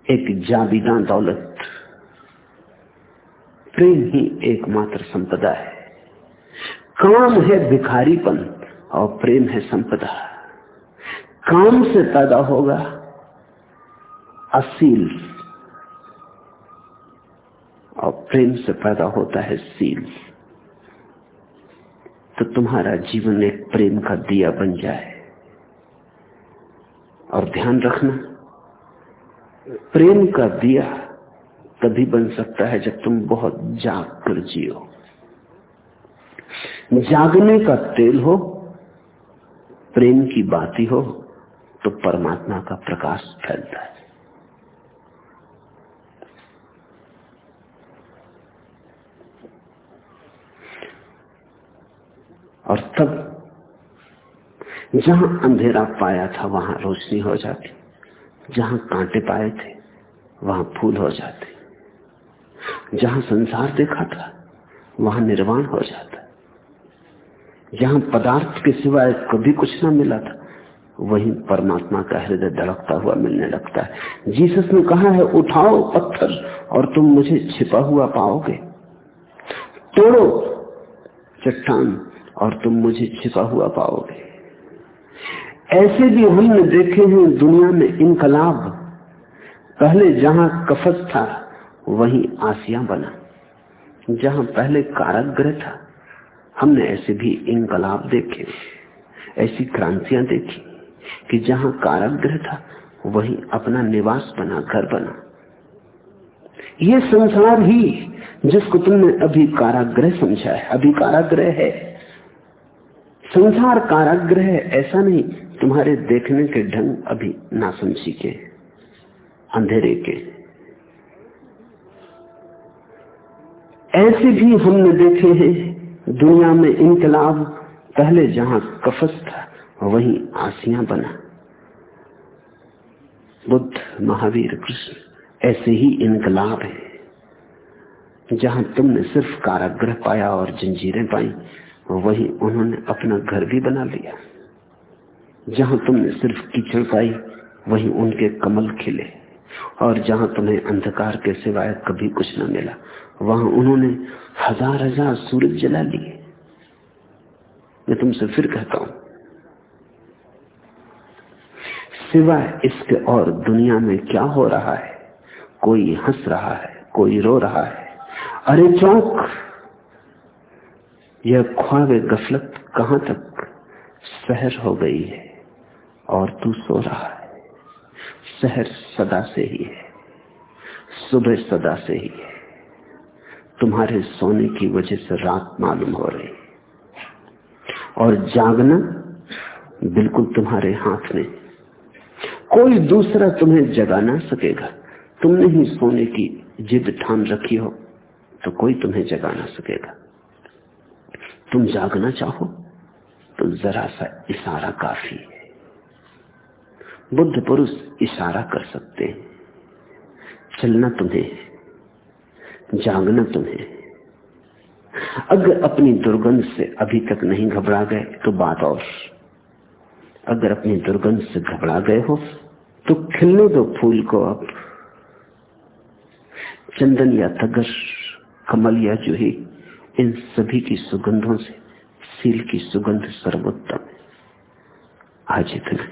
एक जाबीदा दौलत, प्रेम ही एकमात्र संपदा है। काम है भिखारीपन और प्रेम है संपदा। काम से पैदा होगा असील और प्रेम से पैदा होता है सील। तो तुम्हारा जीवन एक प्रेम का दिया बन जाए। और ध्यान रखना। प्रेम का दिया तभी बन सकता है जब तुम बहुत जाग कर जियो। जागने का तेल हो, प्रेम की बाती हो तो परमात्मा का प्रकाश फैलता है। और तब जहाँ अंधेरा पाया था, वहाँ रोशनी हो जाती। जहाँ कांटे पाए थे, वहाँ फूल हो जाते। जहाँ संसार देखा था, वहाँ निर्वाण हो जाता। जहाँ पदार्थ के सिवाय कभी कुछ ना मिला था, वही परमात्मा का हृदय धड़कता हुआ मिलने लगता है। जीसस ने कहा है, उठाओ पत्थर और तुम मुझे छिपा हुआ पाओगे। तोड़ो चट्टान और तुम मुझे छिपा हुआ पाओगे। ऐसे भी हमने देखे हैं दुनिया में इनकलाब। पहले जहाँ कफस था, वहीं आसिया बना। जहाँ पहले कारागृह था, हमने ऐसे भी इनकलाब देखे। ऐसी क्रांतियाँ देखी कि जहाँ कारागृह था, वहीं अपना निवास बना, घर बना। ये संसार ही जिसको तुमने अभी कारागृह समझा है, अभी कारागृह है। संसार कारागृह ऐसा नहीं तुम्हारे देखने के ढंग अभी ना समझी के अंधेरे के। ऐसे भी हमने देखे हैं, दुनिया में इनकलाब पहले जहाँ कफस था, वहीं आसियाँ बना। बुद्ध, महावीर, कृष्ण, ऐसे ही इनकलाब है, जहाँ तुमने सिर्फ़ कारागृह पाया और जंजीरें पाई, वहीं उन्होंने अपना घर भी बना लिया। जहाँ तुमने सिर्फ़ कीचड़ पाई, वहीं उनके कमल खिले। और जहाँ तुम्हें अंधकार के सिवाय कभी कुछ न मिला, वहाँ उन्होंने हज़ार हज़ार सूरज जला लिए। मैं तुमसे फिर कहता हूँ, सिवाय इसके और दुनिया में क्या हो रहा है, कोई हंस रहा है, कोई रो रहा है, अरे चौक! यह ख्वाब गफलत कहाँ तक शहर हो गई है? और तू सो रहा है। शहर सदा से ही है। सुबह सदा से ही है। तुम्हारे सोने की वजह से रात मालूम हो रही और जागना बिल्कुल तुम्हारे हाथ में। कोई दूसरा तुम्हें जगा ना सकेगा। तुमने ही सोने की जिद ठान रखी हो तो कोई तुम्हें जगा ना सकेगा। तुम जागना चाहो तो जरा सा इशारा काफ़ी है। बुद्ध पुरुष इशारा कर सकते हैं। चलना तुम्हें जागना तुम्हें अगर अपनी दुर्गंध से अभी तक नहीं घबरा गए तो बात और। अगर अपनी दुर्गंध से घबरा गए हो तो खिलने दो फूल को अब। चंदन या तगर, कमल या जूही, इन सभी की सुगंधों से, सील की सुगंध सर्वोत्तम है। आज इतना।